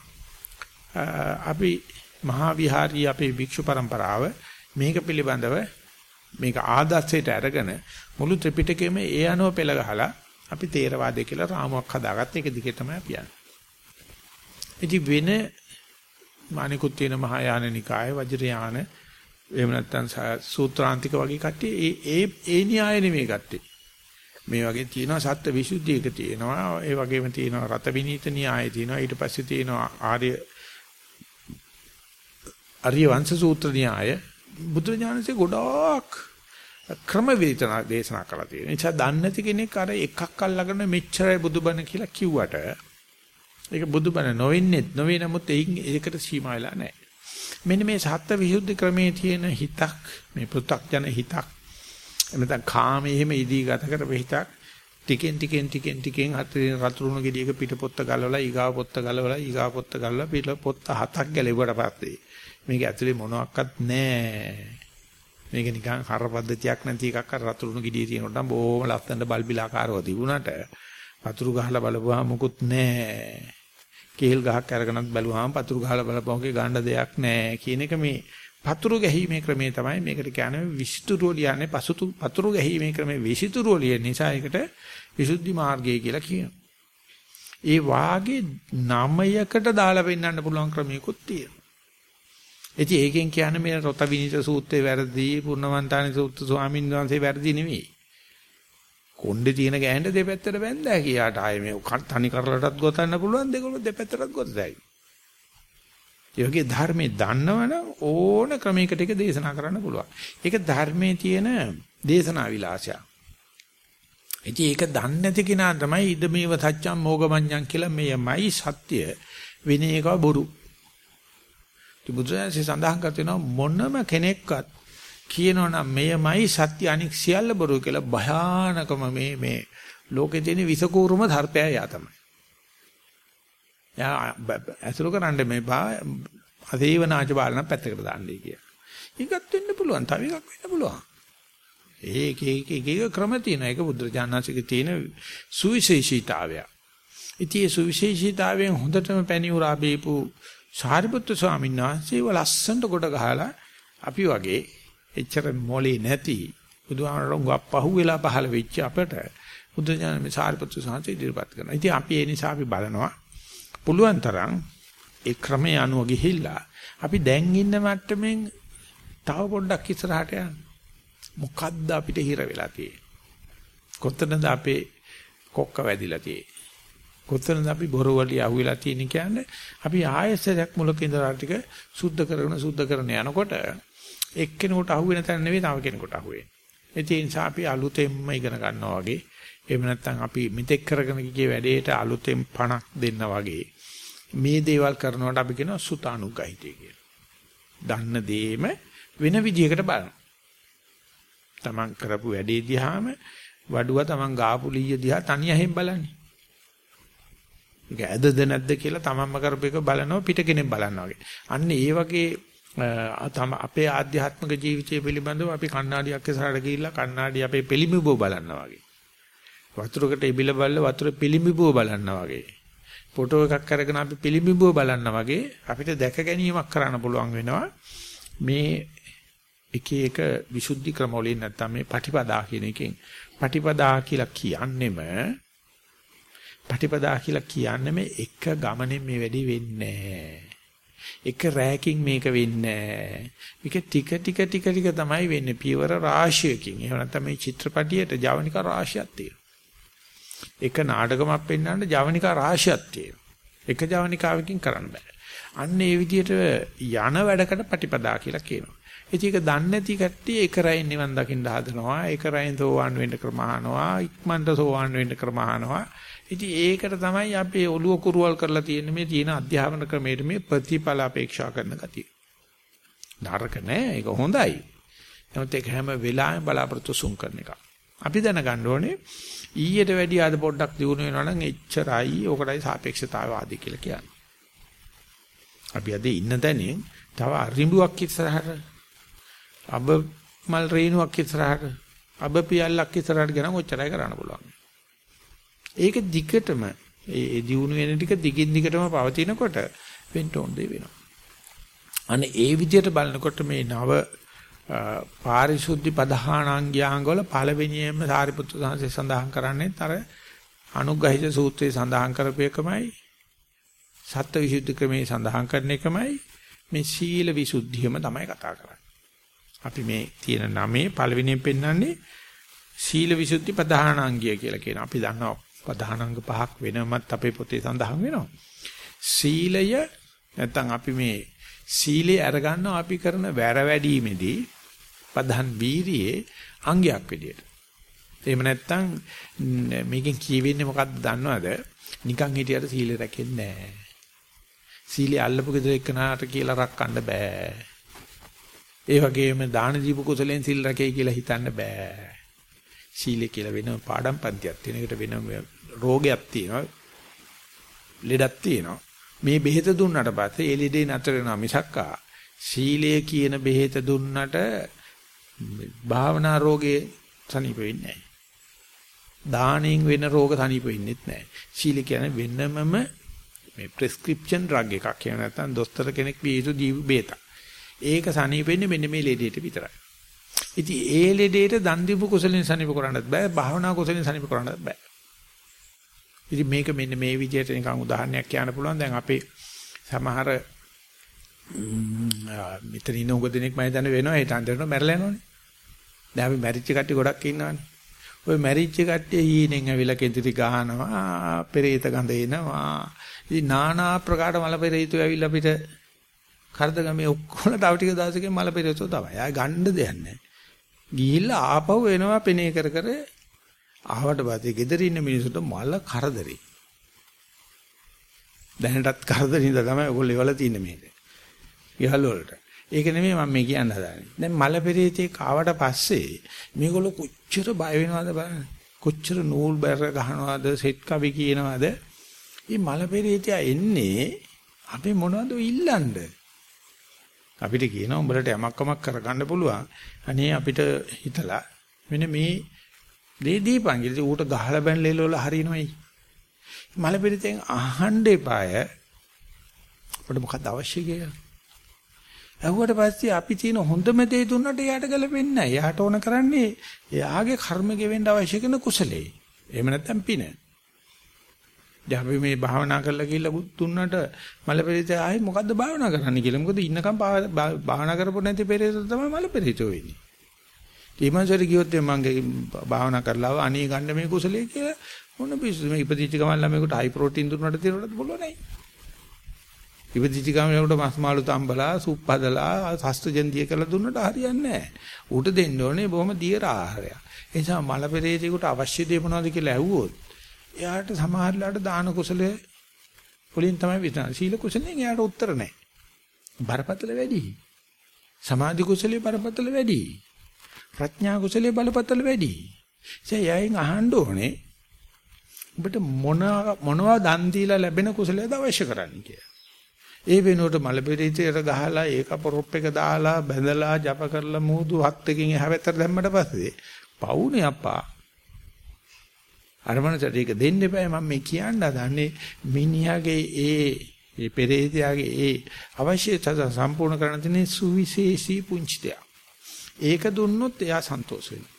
අපි මහා විහාරී අපේ භික්ෂු પરම්පරාව මේක පිළිබඳව මේක ආදර්ශයට අරගෙන මුළු ත්‍රිපිටකයම ඒ අනුව පෙළ ගහලා අපි තේරවාදය කියලා රාමුවක් හදාගත්ත එක දිගේ තමයි අපි යන්නේ. ඉතින් වෙන මානිකුත් තියෙන මහායාන නිකාය වජ්‍රයාන එහෙම නැත්නම් සූත්‍රාන්තික වගේ කට්ටිය ඒ ඒ ඒ න්‍යාය නෙමෙයි ගත්තේ. මේ වගේ තියෙනවා සත්‍ය විසුද්ධියක තියෙනවා ඒ වගේම තියෙනවා රත විනීත න්‍යාය තියෙනවා ඊට පස්සේ තියෙනවා ආර්ය ආර්ය වංශ සූත්‍ර න්‍යාය බුදුරජාණන්සේ ගොඩාක් ක්‍රම වේතනා දේශනා කරලා තියෙනවා. ඒ නිසා දන්නේ නැති කෙනෙක් අර එකක් අල්ලගෙන මෙච්චරයි බුදුබණ කියලා කිව්වට ඒක බුදුබණ නොවෙන්නේ නොවේ නමුත් ඒකට සීමා වෙලා නැහැ. මෙන්න මේ සත්‍ය විසුද්ධි ක්‍රමයේ තියෙන හිතක් මේ පෘථග්ජන හිතක් එමෙතන කාමයේ එහෙම ඉදී ගත කරපු හිතක් ටිකෙන් ටිකෙන් ටිකෙන් ටිකෙන් හතරේ රතුරුණු ගෙඩියක පිට පොත්ත ගලවලා ඊගාව පොත්ත ගලවලා ඊගාව පොත්ත ගලවලා පිට පොත්ත හතක් ගැලෙවුවට පස්සේ මේක ඇතුලේ මොනවත් නැහැ මේක නිකන් හර පද්ධතියක් නැති එකක් අර රතුරුණු ගිඩිය තියෙනකොට නම් බොහොම ලස්සනට බල්බිලාකාරව තිබුණාට වතුරු ගහලා බලපුවාම මොකුත් නැහැ. කේල් ගහක් අරගෙනත් බැලුවාම වතුරු ගහලා බලපුවාගේ ගන්න දෙයක් නැහැ කියන එක මේ පතුරු ගැහිීමේ ක්‍රමය තමයි මේකට කියන්නේ විසිතුරු ලියන්නේ පසුතු පතුරු ගැහිීමේ ක්‍රමය විසිතුරු ලියන නිසා ඒකට විසුද්ධි මාර්ගය කියලා කියනවා. ඒ වාගේ නමයකට දාලා පෙන්වන්න පුළුවන් ක්‍රමයකුත් තියෙනවා. ඉතින් ඒකෙන් කියන්නේ මේ රොත විනිත සූත්‍රේ වැරදි, පුර්ණවන්තානි සූත්‍ර ස්වාමීන් වහන්සේ වැරදි නෙවෙයි. කොණ්ඩේ තියෙන ගෑනට දෙපැත්තට බැඳලා කියාට ආයේ මේ තනි කරලටත් ගොතන්න පුළුවන් දෙකොල්ල දෙපැත්තටත් ගොතයි. ඒ වගේ ධර්මයේ දන්නවනම් ඕන ක්‍රමයකට ඒක දේශනා කරන්න පුළුවන්. ඒක ධර්මයේ තියෙන දේශනා විලාසය. ඉතින් ඒක දන්නේ නැති කෙනා තමයි ඉද මේව සත්‍යම් මොගමඤ්ඤං කියලා මෙයමයි සත්‍ය වෙන එක බොරු. බුදුරජාණන්සේ සඳහන් කර තියෙනවා මොනම කෙනෙක්වත් කියනවනම් මෙයමයි සත්‍ය අනික් සියල්ල බොරු කියලා භයානකම මේ මේ ලෝකේ තියෙන විසකූරුම ධර්පය යා තමයි. යා අසුර කරන්න මේ බා අදේවනාච බාලන පැත්තකට දාන්නයි කිය. ඒකත් වෙන්න පුළුවන්. තව එකක් වෙන්න පුළුවන්. ඒක ඒක ඒක ක්‍රම තියෙනවා. ඒක බුදුරජාණන්සේගේ තියෙන සුවිශේෂීතාවය. ඉතින් ඒ සුවිශේෂීතාවයෙන් හොඳටම පැණි උරා බීපු සාරිපුත්තු ස්වාමීන් වහන්සේව ලස්සනට කොට ගහලා අපි වගේ එච්චර මොලේ නැති බුදුහාමරංග අපහු වෙලා පහළ වෙච්ච අපට බුදුජානක මේ සාරිපුත්තු ස්වාමීන් ඉදිරිපත් කරනවා. ඉතින් අපි ඒ නිසා අපි බලනවා පුළුවන් තරම් ඒ ක්‍රමයේ අනුව ගිහිල්ලා අපි දැන් ඉන්න මට්ටමින් තව පොඩ්ඩක් ඉස්සරහට යන්න. මොකද්ද අපිට හිර වෙලා තියෙන්නේ? කොතනද අපේ කොක්ක වැදිලා තියෙන්නේ? කොතනද අපි බොරවලිය අහුවෙලා තියෙන්නේ කියන්නේ අපි ආයෙසයක් මුලක ඉඳලා ටික සුද්ධ කරගෙන සුද්ධ කරන යනකොට එක්කෙනෙකුට අහුවෙන තැන නෙවෙයි තව කෙනෙකුට අහුවෙන්නේ. ඒ නිසා අපි අලුතෙන්ම ඉගෙන ගන්නවා වගේ එහෙම නැත්නම් අපි මෙතෙක් කරගෙන ගිය වැඩේට අලුතෙන් පණක් දෙන්න වගේ මේ දේවල් කරනකොට අපි කියනවා සුතානුග්‍රහිතය කියලා. දන්න දේම වෙන විදිහකට බලනවා. තමන් කරපු වැඩේ දිහාම වඩුව තමන් ගාපු ලීය දිහා තනියෙන් බලන්නේ. ඒක ඇදද නැද්ද කියලා තමන්ම කරපු එක බලනවා පිට කෙනෙක් බලනවා වගේ. අන්න ඒ වගේ තම අපේ ආධ්‍යාත්මික ජීවිතය පිළිබඳව අපි කණ්ණාඩියක් ඉස්සරහට ගිහිල්ලා කණ්ණාඩිය අපේ පිළිඹුව බලනවා වගේ. වතුරකට ඉබිල බලලා වතුර පිළිඹුව බලනවා වගේ. ෆොටෝ එකක් අරගෙන අපි පිළිඹුව බලනවා වගේ අපිට දැක ගැනීමක් කරන්න පුළුවන් වෙනවා. මේ එක එක විසුද්ධි ක්‍රම වලින් නැත්තම් මේ පටිපදා කියන එකෙන් පටිපදා කියලා කියන්නෙම පටිපදා කියලා කියන්නෙම එක ගමනෙන් මේ වැඩි වෙන්නේ එක රැයකින් මේක වෙන්නේ මේක ටික ටික ටික ටික තමයි වෙන්නේ. පියවර රාශියකින්. එහෙම නැත්නම් මේ චිත්‍රපටියට ජවනික රාශියක් තියෙනවා. එක නාටකමක් පෙන්වන්න ජවනිකා රාශියක් තියෙනවා. එක ජවනිකාවකින් කරන්න බෑ. අන්න ඒ විදිහට යන වැඩකට ප්‍රතිපදා කියලා කියනවා. ඉතින් ඒක දන්නේ නැති කට්ටිය එක රැයින් නිවන් දකින්න හදනවා. එක රැයින් සෝවාන් වෙන්න ක්‍රම අහනවා. ඉක්මනට සෝවාන් වෙන්න ක්‍රම අහනවා. ඉතින් ඒකට තමයි අපේ ඔළුව කුරුවල් කරලා තියෙන්නේ මේ තියෙන අධ්‍යාපන ක්‍රමයේ මේ ප්‍රතිඵල අපේක්ෂා කරන ගතිය. නරක නෑ ඒක හොඳයි. නමුත් ඒක හැම වෙලාවෙම බලාපොරොත්තු සුන් කරන එක. අපි දැනගන්න ඕනේ ඊයට වැඩිය අද පොඩ්ඩක් දියුණු වෙනවා නම් එච්චරයි ඕකටයි සාපේක්ෂතාවවාදී කියලා කියන්නේ. අපි අද ඉන්න තැනින් තව අරිඹුවක් ඉස්සරහට අබ මල් රේණුවක් ඉස්සරහට අබ පියල්ලක් ඉස්සරහට ගෙන ඔච්චරයි කරන්න පුළුවන්. ඒක දිගටම ඒ දියුණු වෙන ටික දිගින් දිගටම පවතිනකොට වෙන්න ඕන දේ වෙනවා. අනේ ඒ විදිහට බලනකොට මේ නව පාරිශුද්ධි පදහාණාංගයංග වල පළවෙනියෙන්ම සාරිපුත්‍ර සාංශය සඳහන් කරන්නේ අර අනුග්‍රහිත සූත්‍රයේ සඳහන් කරපු එකමයි සත්‍ය විසුද්ධි ක්‍රමයේ සඳහන් කරන එකමයි මේ සීල විසුද්ධියම තමයි කතා කරන්නේ. අපි මේ තියෙන නමේ පළවෙනියෙන් පෙන්වන්නේ සීල විසුද්ධි ප්‍රධානාංගය කියලා කියන. අපි දන්නවා ප්‍රධානාංග පහක් වෙනමත් අපේ පොතේ සඳහන් වෙනවා. සීලය නැත්තම් අපි මේ සීලේ අරගන්නවා අපි කරන වැර වැඩිීමේදී ප්‍රධාන වීරියේ අංගයක් විදියට. එහෙම නැත්තම් මේකෙන් කියවෙන්නේ මොකක්ද දන්නවද? නිකන් හිටියට සීලය රැකෙන්නේ නැහැ. සීලය අල්ලපු ගෙදර එක්කනට කියලා රැකන්න බෑ. ඒ වගේම දාන දීප කුසලෙන් සිල් රැකේ කියලා හිතන්න බෑ. සීලය කියලා වෙනම පාඩම් පන්තියක් තියෙන එකට වෙනම රෝගයක් තියෙනවා. ලෙඩක් තියෙනවා. මේ බෙහෙත දුන්නට පස්සේ ඒ ලෙඩේ නතර වෙනවා මිසක්කා සීලය කියන බෙහෙත දුන්නට භාවනා රෝගේ සනීප වෙන්නේ නැහැ. දාණයෙන් වෙන රෝග සනීප වෙන්නේ නැහැ. සීල කියන්නේ වෙනමම මේ ප්‍රෙස්ක්‍රිප්ෂන් ඩ්‍රග් එකක්. එහෙම නැත්නම් දොස්තර කෙනෙක් විය යුතු දීපු බේතක්. ඒක සනීපෙන්නේ මෙන්න මේ ලෙඩේට විතරයි. ඉතින් ඒ ලෙඩේට දන් දීපු කුසලෙන් සනීප කරන්නත් බෑ, භාවනා කුසලෙන් සනීප කරන්නත් බෑ. ඉතින් මේක මෙන්න මේ විදිහට නිකන් උදාහරණයක් කියන්න පුළුවන්. දැන් අපේ සමහර මෙතන ඉන්න උග දෙනෙක් මම දැන වෙනවා ඒ තන්දරට මැරලා යනවනේ. දැන් අපි මැරිච්ච කට්ටිය ගොඩක් ඉන්නවනේ. ওই මැරිච්ච කට්ටිය හීනෙන් ඇවිල්ලා කෙඳිරි ගහනවා, පෙරේත ගඳ එනවා. ඉතින් নানা ආකාර මල පෙරේතෝ ඇවිල්ලා අපිට කරදගමේ ඔක්කොම තව ටික දවසකින් මල පෙරේතෝ තමයි. ආය ගන්න දෙයක් නැහැ. ගිහිල්ලා ආපහු එනවා පෙනේ කර කර ආවට පස්සේ ගෙදර ඉන්න මිනිස්සුන්ට මල කරදරේ. දැනටත් කරදරින්ද තමයි ඔයගොල්ලෝ ඉවල තින්නේ මේක. ඉහළ වලට. ඒක නෙමෙයි මම මේ කියන්න හදාන්නේ. දැන් මල පෙරේතේ කාවට පස්සේ මේගොල්ලෝ කොච්චර බය වෙනවද බලන්න. කොච්චර නූල් බැර ගහනවද, සෙට් කවි කියනවද? මේ මල පෙරේතයා එන්නේ අපි මොනවද ඉල්ලන්නේ? අපිට කියනවා උඹලට යමක් කමක් කරගන්න පුළුවන්. අනේ අපිට හිතලා මෙන්න මේ දේ දීපන් කියලා ඌට ගහලා බැනලෙල වල හරිනොයි. මල පිටින් අහන්න එපාය. අපිට මොකක්ද අවශ්‍ය කියලා. ඇහුවට පස්සේ අපි තියෙන හොඳම දේ දුන්නට එයාට ගැලපෙන්නේ නැහැ. එයාට ඕන කරන්නේ එයාගේ කර්ම ගෙවෙන්න අවශ්‍ය කරන කුසලයේ. එහෙම නැත්නම් පින. දැන් අපි මේ භාවනා කරලා ගිහිල්ලා දුන්නට මල පෙරිත ආයි මොකද්ද භාවනා කරන්න කියලා. මොකද ඉන්නකම් භාවනා කරපො නැති පෙරිත තමයි මල පෙරිතෝ වෙන්නේ. ඊමණසර කිව්වොත් මගේ භාවනා කරලා අනේ ගන්න මේ කුසලයේ කියලා මොන පිස්සු මේ ඉපදිච්ච ගමන් ළමයෙකුට හයි ප්‍රෝටීන් දුන්නාට තියනට පුළුවන් නෑ. ඉපදිච්ච ගමන් ළමයට මස් මාළු තම්බලා සුප් හදලා සස්ත්‍රජන්දිය කරලා දුන්නට හරියන්නේ නෑ. ඌට දෙන්න ඕනේ බොහොම දියර ආහාරයක්. ඒ නිසා මල පෙරේතෙකුට අවශ්‍ය දේ මොනවද කියලා ඇහුවොත් එයාට සමහරලාට දාන කුසලයේ වලින් තමයි විතර. සීල කුසලෙන් එයාට උත්තර නැහැ. බරපතල වැඩි. සමාධි කුසලයේ බරපතල වැඩි. ප්‍රඥා කුසලයේ බලපතල වැඩි. ඒ යයින් අහන්න ඕනේ ඔබට මොන මොනවා දන් දීලා ලැබෙන කුසලයද අවශ්‍ය කරන්නේ කියලා. ඒ වෙනුවට මල පෙරිතේට ගහලා ඒක පොරොප් එක දාලා බැඳලා ජප කරලා මූදු හත් එකකින් එහා පැත්තට දැම්මට පස්සේ පවුනේ අප්පා අර මනසට ඒක දෙන්න එපා මම මේ කියන්න හදන්නේ මිනිහාගේ ඒ ඒ පෙරේතයාගේ ඒ අවශ්‍යතාව සම්පූර්ණ කරන තියෙන සුවිශේෂී පුංචි දෙයක්. ඒක දුන්නොත් එයා සන්තෝෂ වෙනවා.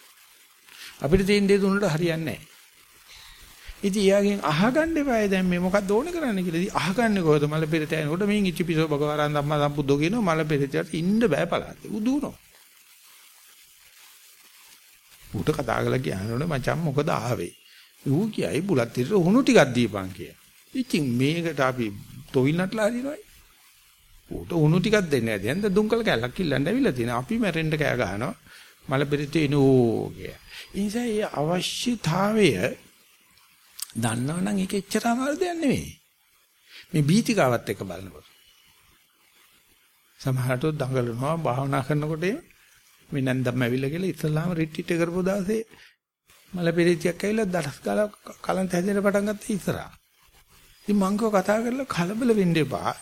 අපිට තියෙන දේ දුන්නට හරියන්නේ නැහැ. ඉතින් එයාගෙන් අහගන්න එපායි දැන් මේ මොකක්ද ඕනේ කරන්න කියලා. ඉතින් අහගන්නේ කොහොමද මල පෙරේතය එනකොට මේන් ඉච්චිපිසෝ භගවරන් ධම්මා සම්බුද්ධෝ කියනවා මල පෙරේතයට ඉන්න බෑ පළාතේ. උදුනෝ. ඌට කතා කරලා කියනවනේ මචං මොකද ආවේ? ඌ කියයි බුලත් තිරට උණු ටිකක් දීපන් කිය. ඉතින් මේකට අපි තොවිල් නටලා හරිනවයි. ඌට උණු ටිකක් දෙන්නේ නැති. දැන් දුම්කල කැලක් ඉල්ලන්න ඇවිල්ලා තියෙනවා. අපි මැරෙන්න කෑ ගහනවා. මල පෙරිත එනෝ කිය. ඒ නිසා මේ අවශ්‍යතාවය දන්නවනම් ඒක එච්චර අමාරු දෙයක් නෙවෙයි. මේ බීතිකාවත් එක්ක බලනකොට. සමහරට දඟලනවා භාවනා කරනකොට මේ නැන්දම් ඇවිල්ලා කියලා ඉස්ලාම රිට්‍රීට් එක කරපු දවසේ මල පෙරිතියක් ඇවිල්ලා දඩස් ගාලා කලන්ත හැදෙන්න පටන් ගත්ත ඉස්සරහා. ඉතින් මං කතා කරලා කලබල වෙන්න එපා.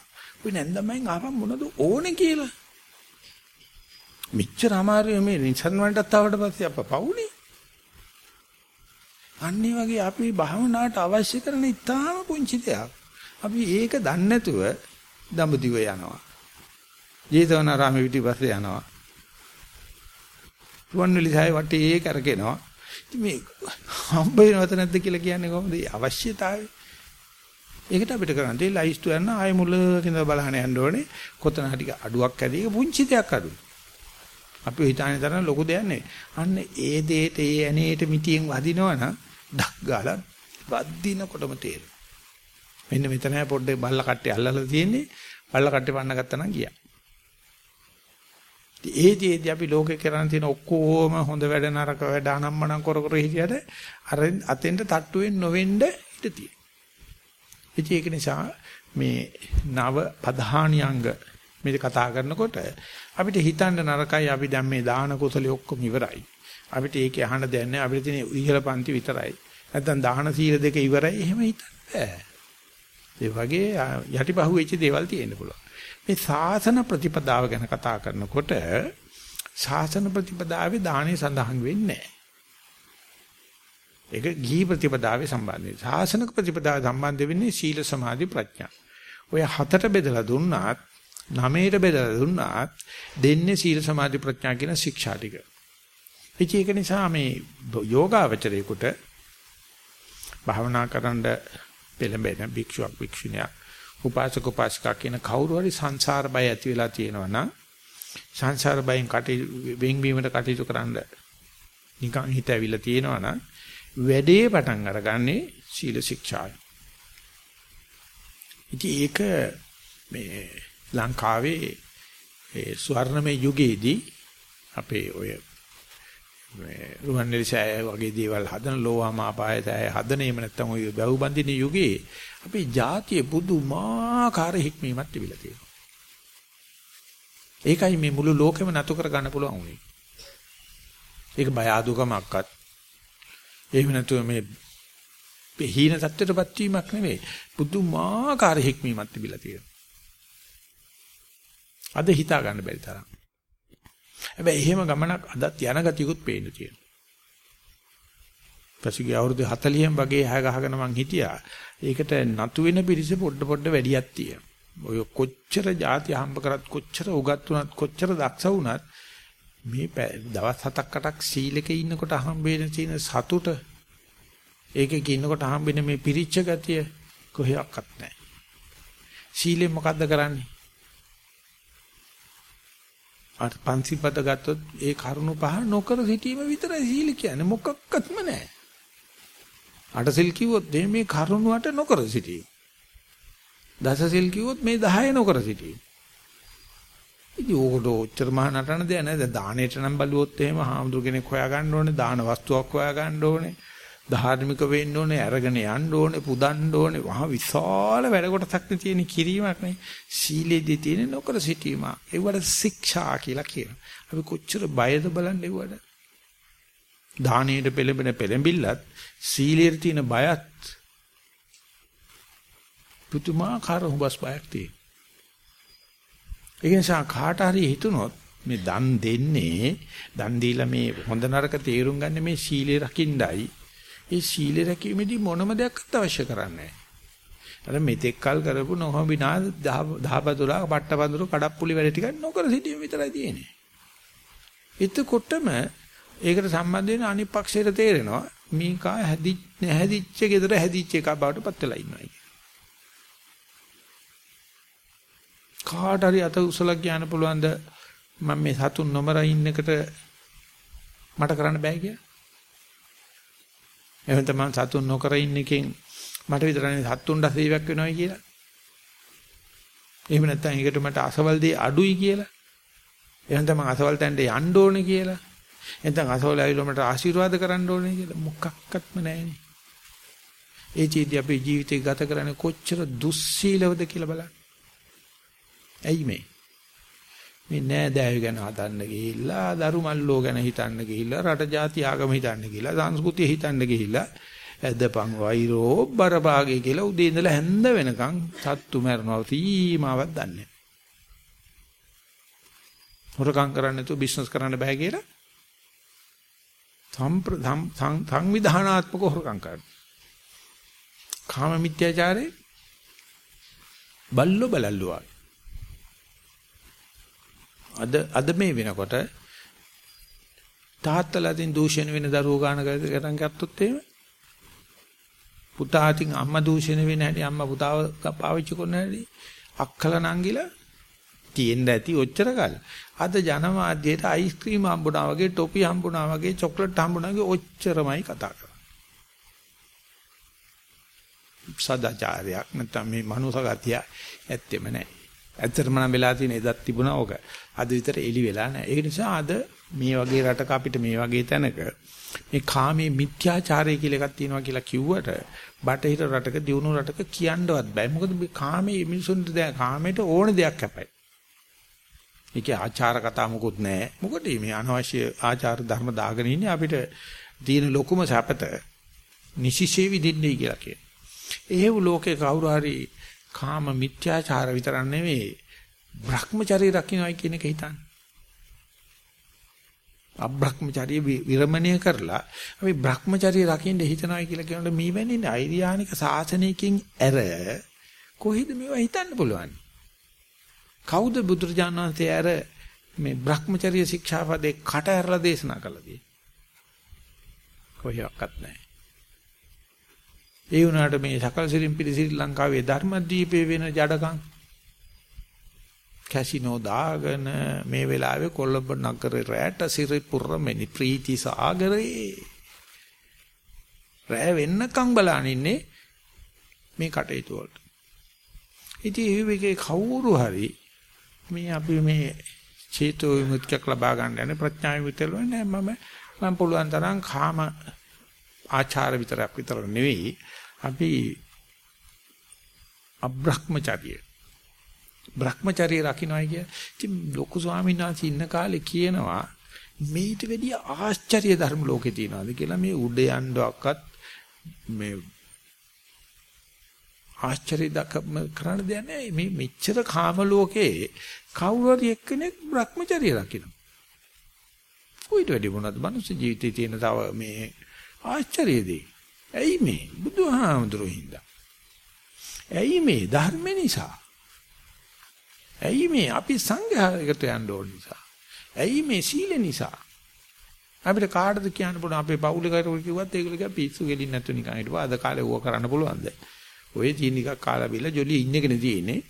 ඔය නැන්දමෙන් ආපම් මොනද ඕනේ කියලා. මෙච්චර අමාරුයි මේ නිසන් වලටත් ආවට පස්සේ අප පවුනේ. අන්නේ වගේ අපි භාවනාවට අවශ්‍ය කරන ඉතාම පුංචි දෙයක්. අපි ඒක දන්නේ නැතුව දඹදිව යනවා. ජේතවනාරාමෙ පිටිපස්සේ යනවා. රුවන්වැලිසෑය වටේ කරකිනවා. මේ හම්බ වෙනවද නැද්ද කියලා කියන්නේ කොහොමද? අවශ්‍යතාවය. ඒකට අපිට කරන්න තියෙන්නේ ලයිස්තු යන ආය මුලකින්ද බලහන යන්න ඕනේ. කොතන හරි අඩුවක් ඇදී පුංචි දෙයක් අඩු. අපි හිතානේ තරම් ලොකු දෙයක් නෙවෙයි. අන්න ඒ දෙයට ඒ ඇනේට මිටියෙන් වදිනවනම් ඩක් ගාලා වදිනකොටම තේරෙනවා. මෙන්න මෙතන පොඩ්ඩේ බල්ල කට්ටේ අල්ලලා තියෙන්නේ. බල්ල කට්ටේ පන්න ගත්තා නම් ගියා. ඒදීදී අපි ලෝකේ කරන් තියෙන ඔක්කොම හොඳ වැඩ නරක වැඩ අනම්මනම් කර කර හිටියට අර අතෙන්ට තට්ටුවෙන් නොවෙන්න ඉඩ තියෙනවා. ඒක නිසා මේ නව පධානියංග මේ කතා කරනකොට අපිට හිතන්න නරකයි අපි දැන් මේ දාන කුසලයේ ඔක්කොම ඉවරයි. අපිට ඒකේ අහන්න දෙයක් නැහැ. අපිට තියෙන ඉහළ පන්ති විතරයි. නැත්නම් දාන සීල දෙක ඉවරයි. එහෙම හිතන්න බෑ. ඒ වගේ යටිපහුවෙච්ච දේවල් තියෙන්න පුළුවන්. මේ සාසන ප්‍රතිපදාව ගැන කතා කරනකොට සාසන ප්‍රතිපදාවේ දානේ සඳහන් වෙන්නේ ඒක ගිහි ප්‍රතිපදාවේ සම්බන්ධයි. සාසනික ප්‍රතිපදාව සම්බන්ධ වෙන්නේ සීල සමාධි ප්‍රඥා. ඔය හතට බෙදලා දුන්නාත් නවයට බෙදලා දුන්නාත් දෙන්නේ සීල සමාධි ප්‍රඥා කියන ශික්ෂා ටික. ඒක නිසා මේ යෝගාවචරයේකට භාවනා කරන්න පෙළඹෙන භික්ෂුවක් භික්ෂුණියක් උපාසක උපාසිකා කියන කවුරු හරි සංසාර බය ඇති වෙලා තියෙනවා නම් සංසාර බයෙන් කටි වෙන්වීමට කටයුතු කරන්න නිකන් හිත ඇවිල්ලා තියෙනවා නම් වැඩේ පටන් අරගන්නේ සීල ශික්ෂායි. ඉතින් ඒක මේ ලංකාවේ ඒ ස්වර්ණමය යුගයේදී අපේ ඔය මේ රුවන්වැලිසෑය වගේ දේවල් හදන ලෝවාම ආපායතය හදන එහෙම නැත්නම් ඔය බැව් බඳින යුගයේ අපේ ජාතිය පුදුමාකාර හික්මීමක් තිබිලා තියෙනවා. ඒකයි මේ මුළු ලෝකෙම නතු කර ගන්න පුළුවන් උනේ. ඒක බය ආදුකමක්වත් එහෙම නැතුව මේ හීන තත්ත්වයටපත් වීමක් නෙවෙයි. පුදුමාකාර හික්මීමක් තිබිලා තියෙනවා. අද හිතා ගන්න බැරි තරම්. හැබැයි එහෙම ගමනක් අදත් යන ගතියකුත් පේන්න තියෙනවා. පසුගිය අවුරුදු 40න් වගේ හැය ගහගෙන මං හිටියා. ඒකට නතු වෙන පිරිස පොඩ පොඩ වැඩියක් තියෙනවා. ඔය කොච්චර જાති හම්බ කරත් කොච්චර උගත් වුණත් කොච්චර දක්ෂ වුණත් මේ දවස් 7ක් 8ක් සීලෙක ඉන්නකොට හම්බෙන තියෙන සතුට ඒකේ ඉන්නකොට හම්බෙන මේ පිරිච්ච ගතිය කොහෙවත් නැහැ. සීලෙන් මොකද්ද කරන්නේ? අර පන්සිපත ගත්තොත් ඒ කරුණු පහ නොකර සිටීම විතරයි සීල කියන්නේ මොකක්වත්ම නැහැ. අටසිල් කිව්වොත් මේ කරුණු අට නොකර සිටීම. දසසිල් කිව්වොත් මේ 10 නොකර සිටීම. ඉතින් ඕකට ඔච්චර මහ නටන දෙයක් නෑ. දැන් දානෙට නම් බලුවොත් එහෙම හාමුදුර කෙනෙක් හොයා ගන්න ඕනේ, දාන වස්තුවක් හොයා ගන්න ඕනේ. ධාර්මික වෙන්න ඕනේ, අරගෙන යන්න ඕනේ, පුදන්න ඕනේ. වහා විශාල වැඩ කොටසක් තියෙන කිරීමක් නේ. සීලෙදී තියෙන නොකර සිටීම. ඒවට ශික්ෂා කියලා කියනවා. අපි කොච්චර බයද බලන්න ඒවට. දානීයට පෙළඹෙන පෙළඹිල්ලත් සීලයේ තියෙන බයත් පුතුමාකාර හුබස් බයක් තියෙනවා. ඒ නිසා කාට හරි හිතුනොත් මේ දන් දෙන්නේ දන් දීලා මේ හොඳ නරක තේරුම් ගන්න මේ සීලය රකින්නයි. ඒ සීලය රැකීමේදී මොනම දෙයක්වත් අවශ්‍ය කරන්නේ නැහැ. අර මෙතෙක් කල් කරපු නොහොබිනා දහබදුලා පට්ටපඳුරු කඩප්පුලි වැඩ ටික නොකර සිටීම විතරයි තියෙන්නේ. එතකොටම ඒකට සම්බන්ධ වෙන අනිත් පක්ෂයට තේරෙනවා මේ කා හැදි නැහැදිච්ච gedara හැදිච්ච එක බවට පත් වෙලා ඉන්නවා කාට හරි අත උසලා කියන්න පුළුවන්ද මම මේ සතුන් නොමර ඉන්න එකට මට කරන්න බෑ කියලා? එහෙනම් තමයි සතුන් නොකර ඉන්න එකෙන් මට විතරනේ සතුන්ට සේවයක් වෙනවයි කියලා. එහෙම නැත්නම් ඒකට මට අසවල් දෙය අඩුයි කියලා. එහෙනම් තමයි අසවල් තැනට යන්න ඕනේ කියලා. එහෙනම් අසවල් ඇවිල්ලා මට ආශිර්වාද කරන්න ඕනේ කියලා මොකක්වත්ම නැහැනේ. ඒ චීටි අපේ ජීවිතේ ගත කරන්නේ කොච්චර දුස්සීලවද කියලා බලන්න. ඇයි මේ? මේ නෑදෑයෝ ගැන හදන්න ගිහිල්ලා, දරු මල්ලෝ ගැන හිතන්න ගිහිල්ලා, රට ජාති ආගම හිතන්න ගිහිල්ලා, සංස්කෘතිය හිතන්න ගිහිල්ලා ඇදපන් වෛරෝ බරපාගේ කියලා උදේ ඉඳලා හැන්ද වෙනකන් සත්තු මරනවා සීමාවක් දන්නේ. හොරකම් කරන්න නැතුව බිස්නස් කරන්න බෑ කියලා සංවිධානාත්මක හොරකම් කරනවා. කාම මිත්‍යාචාරේ බල්ලෝ බලල්ලුවා. අද අද මේ වෙනකොට තාත්තලාගෙන් දූෂණ වෙන දරුවෝ ගන්න ගණන් ගත්තොත් එහෙම පුතා අතින් අම්මා දූෂණ වෙන හැටි අම්මා පුතාව පාවිච්චි කරන හැටි අක්කල නංගිලා තියෙන්න ඇති ඔච්චර කල්. අද ජනමාධ්‍යයට අයිස්ක්‍රීම් හම්බුණා වගේ ටොපි හම්බුණා වගේ චොක්ලට් හම්බුණා වගේ ඔච්චරමයි කතා කරන්නේ. සදාචාරයක් නැත්නම් මේ මනුස්ස ගතිය ඇත්තෙම නැහැ. ඇත්තටම නම් වෙලා තියෙන එදත් තිබුණා ඕක. අද විතර එලි වෙලා නැහැ. ඒ නිසා අද මේ වගේ රටක අපිට මේ වගේ තැනක මේ කාමයේ මිත්‍යාචාරය කියලා එකක් තියෙනවා කියලා කිව්වට බටහිර රටක දියුණු රටක කියන්නවත් බෑ. මොකද මේ කාමයේ මිනිසුන්ට දැන් කාමයට ඕන දෙයක් හැපයි. ඒකේ ආචාර කතා මොකුත් නැහැ. මොකද මේ අනවශ්‍ය ආචාර ධර්ම දාගෙන ඉන්නේ අපිට තියෙන ලොකුම සැපත නිසිසේ විදින්නේ කියලා කියනවා. එහෙව් ලෝකේ කවුරු හරි කාම මිත්‍යාචාර විතරක් නෙවෙයි භ්‍රමචර්ය රකින්නයි කියන එක හිතන්න. අබ්‍රහ්මචර්ය විරමණය කරලා අපි භ්‍රමචර්ය රකින්න හිතනවා කියලා කියනකොට මේ වෙන්නේ අයිරියානික සාසනයකින් ඇර කොහෙද මේවා හිතන්න පුළුවන්? කවුද බුදුරජාණන් වහන්සේ ඇර මේ භ්‍රමචර්ය ශික්ෂාපදේ කට ඇරලා දේශනා කළාදී? කොහෙවත් නැහැ. ඒ වුණාට මේ සකල සිරින් පිළි ශ්‍රී ලංකාවේ ධර්මදීපේ වෙන ජඩකම් කැසිනෝ දාගෙන මේ වෙලාවේ කොළඹ නගරේ රැට සිරිපුර මෙනි ප්‍රීති සාගරේ රැ වෙන්නකම් බලන් ඉන්නේ මේ කටයුතු වලට. ඉතින් මේකේ කවුරු හරි මේ අපි මේ චේතෝ විමුක්තියක් ලබා ගන්න යන ප්‍රඥා විමුක්තිය නෑ මම මම පුළුවන් තරම් කාම ආචාර විතරක් විතර නෙවෙයි අපි අබ්‍රහ්මචර්ය බ්‍රහ්මචර්ය රකින්නයි කිය. ඉතින් ලොකු ස්වාමීන් වහන්සේ ඉන්න කාලේ කියනවා මේට වැඩිය ආශ්චර්ය ධර්ම ලෝකේ තියනවාද කියලා මේ උඩ යන්නවක්වත් මේ ආශ්චර්ය දක්ම කරන්න දෙයක් නැහැ. මේ මෙච්චර කාම ලෝකේ කවුරු හරි එක්කෙනෙක් බ්‍රහ්මචර්ය රකින්න. කොයිට වැඩි මොනවද මනුස්ස ජීවිතේ තියෙන තව මේ ආශ්චර්යදී. ඇයි මේ බුදුහාමුදුරුවෝ හින්දා. ඇයි මේ ධර්ම නිසා. ඇයි මේ අපි සංඝයාකට යන්න ඕන නිසා. ඇයි මේ සීල නිසා. අපිට කාටද කියන්න පුළුවන් අපේ පවුලකට කිව්වත් ඒගොල්ලෝ කිය පිස්සු ගෙලින් නැතු නිකන් හිටපුවා අද කාලේ ඌව කරන්න පුළුවන්ද? ඔය තියෙන එකක් කාලා බිල්ල ජොලි ඉන්නකනේ තියෙන්නේ.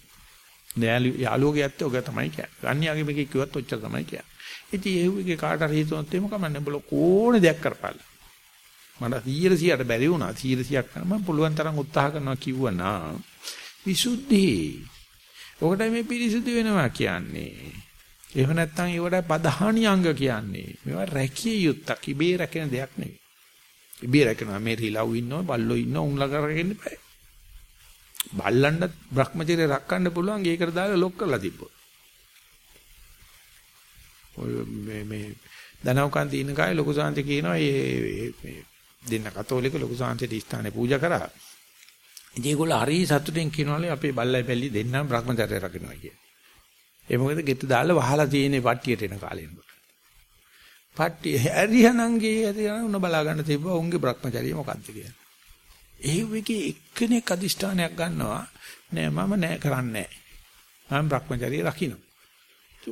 යාළුවෝ යත්තේ ඔක තමයි කියන්නේ. අන්‍යයාගේ මේක කිව්වත් ඔච්චර තමයි කියන්නේ. ඉතින් ඒ වගේ කාට හරි හිතුනොත් එහෙම කමන්නේ බල කෝණ දෙයක් කරපාල. මට 100ට බැරි වුණා 100ක් මම පුළුවන් තරම් උත්සාහ කරනවා කිව්වනා. විසුද්ධි. ඔකට මේ පිරිසුදු වෙනවා කියන්නේ. එහෙම නැත්නම් ඒවට පධානි අංග කියන්නේ. මේවා රැකිය යුත්තක් ඉබේ රැකෙන දෙයක් නෙවෙයි. ඉබේ රැකෙනවා මේ රිලව් ඉන්නවා බල්ලෝ ඉන්නවා උන්ලා කරගෙන බෑ. බල්ලන්ට Brahmacharya රැකන්න පුළුවන් ඒකට දාලා ලොක් කරලා තිබ්බොත්. ඔය මේ මේ දනවකන් තියෙන කායේ ලොකු සාන්ති කියනවා මේ දෙන්න කතෝලික ලොකු සාන්තිට ස්ථානේ පූජා කරා. ඉතින් ඒගොල්ලෝ හරි සතුටින් කියනවලු අපේ බල්ලයි පැල්ලි දෙන්නම Brahmacharya රකින්නවා කියලා. ඒ මොකද ගෙට දාලා වහලා තියෙන්නේ පට්ටියට එන කාලෙනකොට. පට්ටිය හැරියනම් ගේ හැරියනම් උන බලා ගන්න තිබ්බා උන්ගේ Brahmacharya මොකද්ද කියලා. ඒ වෙකේ එක්කෙනෙක් අදිෂ්ඨානයක් ගන්නවා නෑ මම නෑ කරන්නේ නෑ. මම Brahmacharya රකින්න.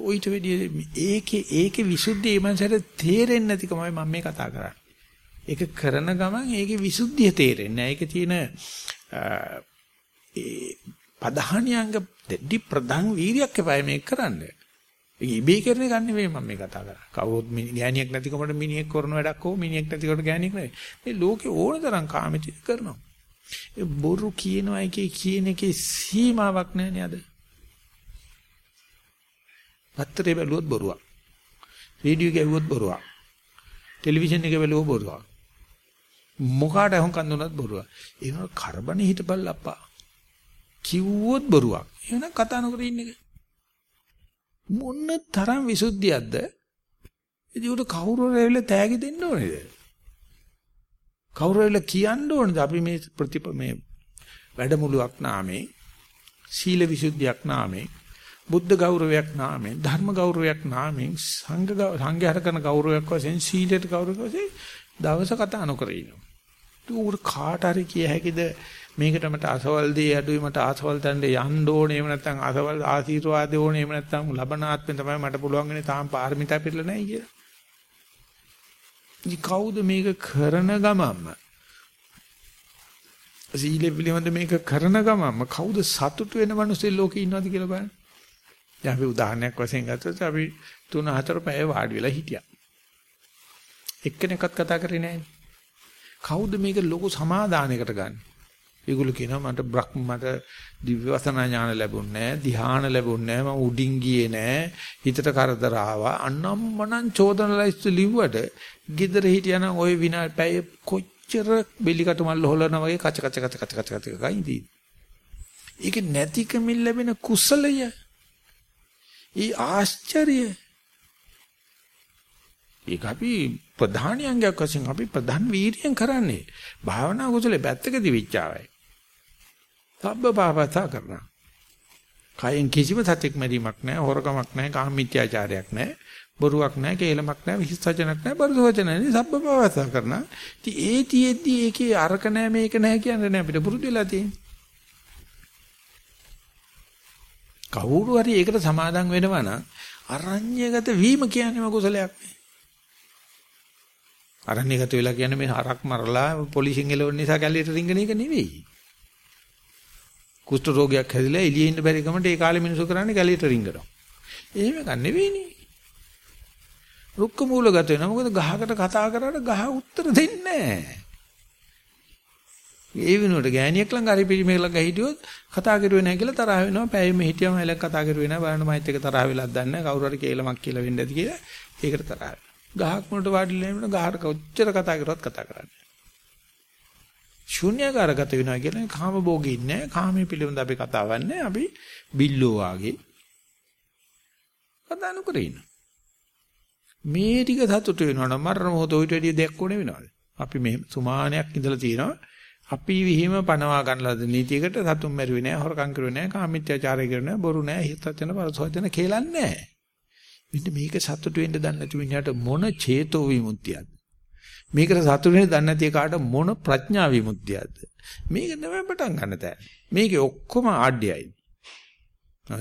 ඔයිට වෙදී ඒකේ ඒකේ විසුද්ධිය මනසට තේරෙන්නේ නැතිකමයි මම මේ කතා කරන්නේ. ඒක කරන ගමන් ඒකේ විසුද්ධිය තේරෙන්නේ නැහැ. ඒකේ තියෙන ඒ පධානියංග දෙඩි ප්‍රධාන වීර්යයක් එපයි මේක කරන්න. ඒක ඉබේ කරන එක නෙවෙයි මම මේ කතා කරන්නේ. කවුරුත් ගෑණියක් නැතිකමට මිනිහෙක් කරන වැඩක් හෝ මිනිහෙක් නැතිකොට ගෑණියෙක් නෙවෙයි. මේ ලෝකේ ඕන තරම් කාමචිත කරනවා. ඒ බොරු කියනවා එකේ කියන එකේ සීමාවක් නැහැ නේද? පත්තරේ බැලුවොත් බොරුවක්. රේඩියෝ ගැහුවොත් බොරුවක්. ටෙලිවිෂන් එක බැලුවොත් බොරුවක්. මොකාට හොංකන් දුනත් බොරුවක්. ඒක කරබනේ හිටපල් අප්පා. කිව්වොත් බොරුවක්. එහෙනම් කතා නොකර ඉන්න එක. මොන තරම් විසුද්ධියක්ද? ඉතින් උට කවුරු රැවිලා තෑගි දෙන්න ඕනේද? කවුරු රැවිලා කියන්න ඕනේද අපි මේ ප්‍රතිප මේ වැඩමුළුවක් නාමේ සීල විසුද්ධියක් නාමේ බුද්ධ ගෞරවයක් නාමෙන් ධර්ම ගෞරවයක් නාමෙන් සංඝ සංඝයාට කරන ගෞරවයක් වශයෙන් සීලයට ගෞරවයක් වශයෙන් දවස කතා නොකර ඉන්නවා. ඒක කාට හරි කිය හැකිද මේකට මට අසවල් දේ අඩුයි මට අසවල් තැනට යන්න ඕනේ එහෙම නැත්නම් අසවල් ආශිර්වාද ඕනේ එහෙම නැත්නම් ලබන ආත්මෙන් තමයි මට පුළුවන් වෙන්නේ තාම පාරමිතා පිළිලා නැහැ කියලා. ඉතින් කවුද මේක කරන ගමම්ම සීල පිළිබඳ මේක කරන ගමම්ම කවුද සතුට වෙන මිනිස්සු ලෝකේ ඉන්නවද කියලා බලන්න. දැන් අපි උදාහරණයක් වශයෙන් ගත්තොත් අපි 3-4 පැය වාඩි වෙලා හිටියා. එක්කෙනෙක්වත් කතා කරේ නැහැ. කවුද මේක ලොකු සමාදානයකට ගන්නේ? ඒගොල්ලෝ කියනවා මට බ්‍රහ්ම මට දිව්‍යවසනා ඥාන ලැබුණේ නැහැ, ධ්‍යාන ලැබුණේ නැහැ, මම උඩින් ගියේ නැහැ, හිතට කරදර ආවා. අනම්මනම් චෝදන ලයිස්ට් ලිව්වට ගෙදර හිටියනම් ওই විනා පැය කොච්චර බෙලිකට මල්ල හොලනවා වගේ කච කච කච කච කච කච කයින්දී. ඒක නැතිකමින් ලැබෙන කුසලය. ඊ ආශ්චර්යය. ඒක අපි ප්‍රධාන අංගයක් වශයෙන් අපි ප්‍රධාන වීර්යයෙන් කරන්නේ. භාවනා කුසලේ පැත්තකදී විචාවයි. සබ්බ පාපතා කරනවා. කයෙන් කිසිම සත්‍යක් මැරීමක් නැහැ, හොරකමක් නැහැ, කාමීත්‍යාචාරයක් නැහැ, බොරුවක් නැහැ, කේලමක් නැහැ, විහිස්සචනක් නැහැ, බරුසවචන නැහැ, සබ්බ පාපතා කරනවා. ඉතින් ඒ තියෙද්දි ඒකේ අරක නැහැ මේක නැහැ කියන්නේ නැහැ අපිට පුරුදු වෙලා තියෙන්නේ. කවුරු හරි ඒකට සමාදම් වෙනවා නම් අරඤ්‍යගත වීම කියන්නේම කුසලයක් නේ. අරණ්‍යගත වෙලා කියන්නේ මේ හරක් මරලා පොලිසියෙන් එලවන නිසා කැලියට රිංගන එක නෙවෙයි. කුෂ්ඨ රෝගයක් හැදිලා එළියේ ඉන්න බැරි කමට ඒ කාලේ මිනිස්සු කරන්නේ කැලියට රිංගනවා. එහෙම ගන්න නෙවෙයිනේ. රුක්ක මූලගත වෙනවා. මොකද ගහකට කතා කරාට ගහ උත්තර දෙන්නේ නැහැ. ඒ වෙනුවට ගෑණියෙක් ළඟ හරි පිරිමෙක් ළඟ හිටියොත් කතා කරුවේ නැහැ කියලා තරහ වෙනවා. පැයෙම හිටියම එලක් කතා කරුවේ නැහැ. බලන්න මයිත් එක තරහ වෙලක් දන්නේ කවුරු හරි කේලමක් කියලා වෙන්න ඇති කියලා ඒකට තරහ වෙනවා. ගහක් මුලට වාඩිලා ඉන්න ගහට කොච්චර කතා කරුවත් කතා කරන්නේ. ශුන්‍යකාරගත වෙනවා කියන්නේ කාම භෝගේ ඉන්නේ කාමයේ පිළිබඳ අපි කතාවන්නේ අපි බිල්ලෝ වාගේ කතා නොකර ඉන්න. මේ ටික සතුට වෙනවනම් මරණ මොහොත උිට වැඩිය දෙයක් ඕනේ වෙනවද? අපි මේ සුමානයක් ඉඳලා තියෙනවා. අපි විහිම පනවා ගන්නලද නීතියකට සතුම් මැරුවේ නැහැ, හොරකම් කරුවේ නැහැ, කාමීත්‍යාචාරය කරුවේ නැහැ, බොරු නැහැ, හිතත් වෙන පරසෝචන කේලන්නේ නැහැ. මෙන්න මේක සතුටු වෙන්න දන්නේ නැති මිනිහට මොන චේතෝ විමුක්තියක්ද? මේකට සතුටු වෙන්න දන්නේ නැති කාට මොන ප්‍රඥා විමුක්තියක්ද? මේක නෙමෙයි පටන් ගන්න තෑ. මේකේ ඔක්කොම ආඩ්‍යයි.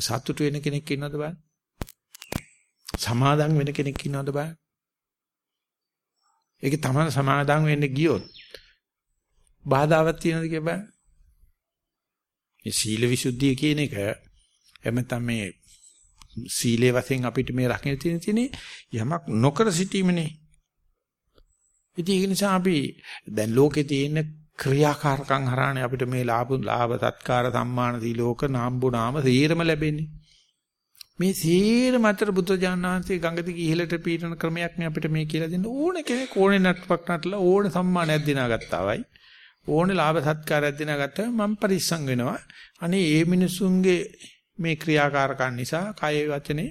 සතුටු වෙන කෙනෙක් ඉන්නවද බලන්න? සමාදම් වෙන කෙනෙක් ඉන්නවද බලන්න? ඒක තමයි සමාදම් වෙන්න ගියොත් බාධාවක් තියෙනවද කියලා බලන්න. මේ සීල විසුද්ධිය කියන එක එමෙතන මේ සීලේ වශයෙන් අපිට මේ රකින්න තියෙන තියෙන්නේ යමක් නොකර සිටීමනේ. ඉතින් ඒක නිසා අපි දැන් ලෝකේ තියෙන ක්‍රියාකාරකම් හරහානේ අපිට මේ ලාභ ලාභ සත්කාර සම්මාන දීලෝක නාම්බු නාම සීරම ලැබෙන්නේ. මේ සීරම අතර බුදුජානනාංශයේ ගඟදී ගිහිලට පීඩන ක්‍රමයක් නේ අපිට මේ කියලා දෙන්න ඕන කෙනෙක් ඕනේ නට්පක් නටලා ඕන සම්මානයක් දිනාගත්තාවයි. ඕනේ ලාභ සත්කාරයක් දිනාගත්තා මම පරිස්සම් වෙනවා. අනේ මේ මිනිසුන්ගේ මේ ක්‍රියාකාරකම් නිසා කය වචනේ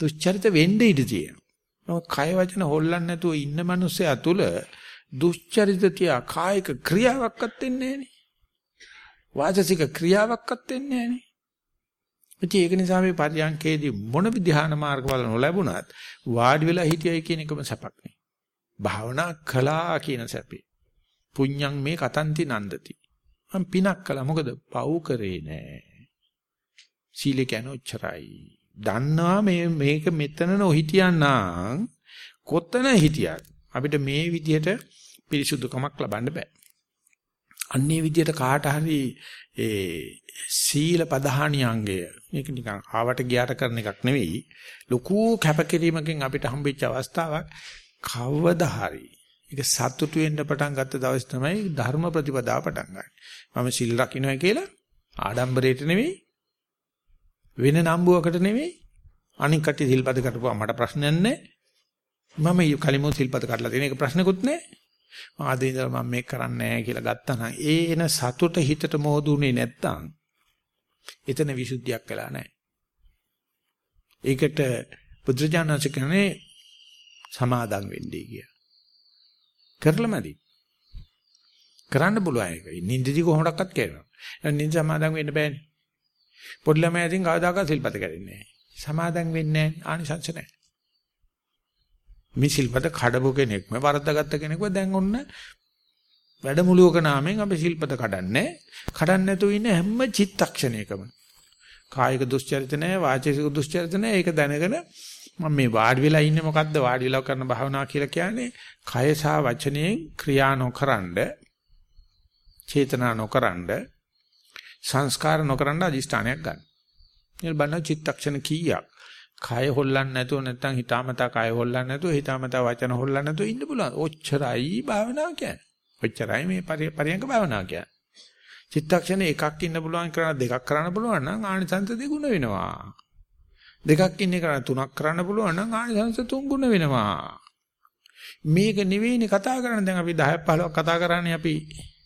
දුස්චරිත වෙන්න ඉඩ තියෙනවා. නමුත් කය වචන හොල්ලන්නේ නැතුව ඉන්න මිනිස්සයා තුල දුස්චරිත තියා කායික ක්‍රියාවක්වත් වෙන්නේ නැහනේ. වාචසික ක්‍රියාවක්වත් වෙන්නේ නැහනේ. ඉතින් ඒක නිසා මේ පරියන්කේදී මොන විධාන මාර්ගවල නොලැබුණත් වාඩි වෙලා හිටියයි කියන එකම සැපක් නේ. භාවනා කළා කියන සැපේ. පුඤ්ඤං මේ කතන්ති නන්දති. මම පිනක් කළා මොකද පව් කරේ නෑ. සීලේ කියන උච්චරයි. දන්නවා මේ මේක මෙතන නොහිටියනම් කොතන හිටියත් අපිට මේ විදිහට පිරිසුදුකමක් ලබන්න බෑ. අන්නේ විදිහට කාට හරි ඒ සීල පධානියංගය මේක නිකන් ආවට ගියාට කරන එකක් නෙවෙයි ලොකු කැපකිරීමකින් අපිට හම්බෙච්ච අවස්ථාවක් කවදා හරි ඒක සතුටු වෙන්න පටන් ගත්ත දවස් තමයි ධර්ම ප්‍රතිපදාව පටන් ගන්න. මම සිල් රකින්නයි කියලා ආඩම්බරයට නෙවෙයි වෙන නම්බුවකට නෙවෙයි අනික් කටි සිල්පද කටපුවා මට ප්‍රශ්නයක් නැහැ. මම කලිමු සිල්පද කඩලා තියෙන එක ප්‍රශ්නකුත් නැහැ. ආදී ඉඳලා මම මේක කරන්නේ නැහැ කියලා ගත්තා නම් ඒ එන සතුට හිතට මොහොදුනේ නැත්තම් එතන විසුද්ධියක් වෙලා නැහැ. ඒකට බුද්ධජානක කියන්නේ සමාදම් වෙන්නේ කිය. කරලමදි. කරන්න පුළුවන් ඒක. නින්දදි කොහොමඩක්වත් කරනවා. නින්ද සමාදම් වෙන්න බෑනේ. පොඩි ළමයා ඉතින් කවදාකවත් සිල්පද කරන්නේ නැහැ. සමාදම් වෙන්නේ නැහැ ආනිසංස නැහැ. මේ සිල්පද කඩපු කෙනෙක්ම වරද්දාගත්ත කෙනෙක්ව දැන් ඔන්න වැඩමුළුවක නාමයෙන් අපි සිල්පද කඩන්නේ. කඩන්න නැතුව ඉන්න හැම චිත්තක්ෂණයකම. කායික දුස්චරිත නැහැ, වාචික දුස්චරිත නැහැ. ඒක දැනගෙන මම මේ වාඩි වෙලා ඉන්නේ මොකද්ද? වාඩි වෙලා කරන භාවනාව කියලා කියන්නේ කය සහ වචනයෙන් ක්‍රියා නොකරනද, චේතනා නොකරනද, සංස්කාර නොකරනද අදිෂ්ඨානයක් ගන්න. එල් බලන චිත්තක්ෂණ කීයක් කය හොල්ලන්නේ නැතුව නැත්නම් හිතාමතා කය හොල්ලන්නේ නැතුව හිතාමතා වචන හොල්ලන්නේ නැතුව ඉන්න පුළුවන්. ඔච්චරයි භාවනාව කියන්නේ. ඔච්චරයි මේ පරියංග භාවනාව කියන්නේ. චිත්තක්ෂණ එකක් ඉන්න පුළුවන් කරන දෙකක් කරන්න පුළුවන් නම් ආනිසංස දෙගුණ වෙනවා. දෙකක් ඉන්නේ කරන තුනක් කරන්න පුළුවන් නම් ආනිසංස තුන් ගුණ වෙනවා. මේක නෙවෙයිනේ කතා කරන්නේ දැන් අපි 10ක් 15ක් කතා කරන්නේ අපි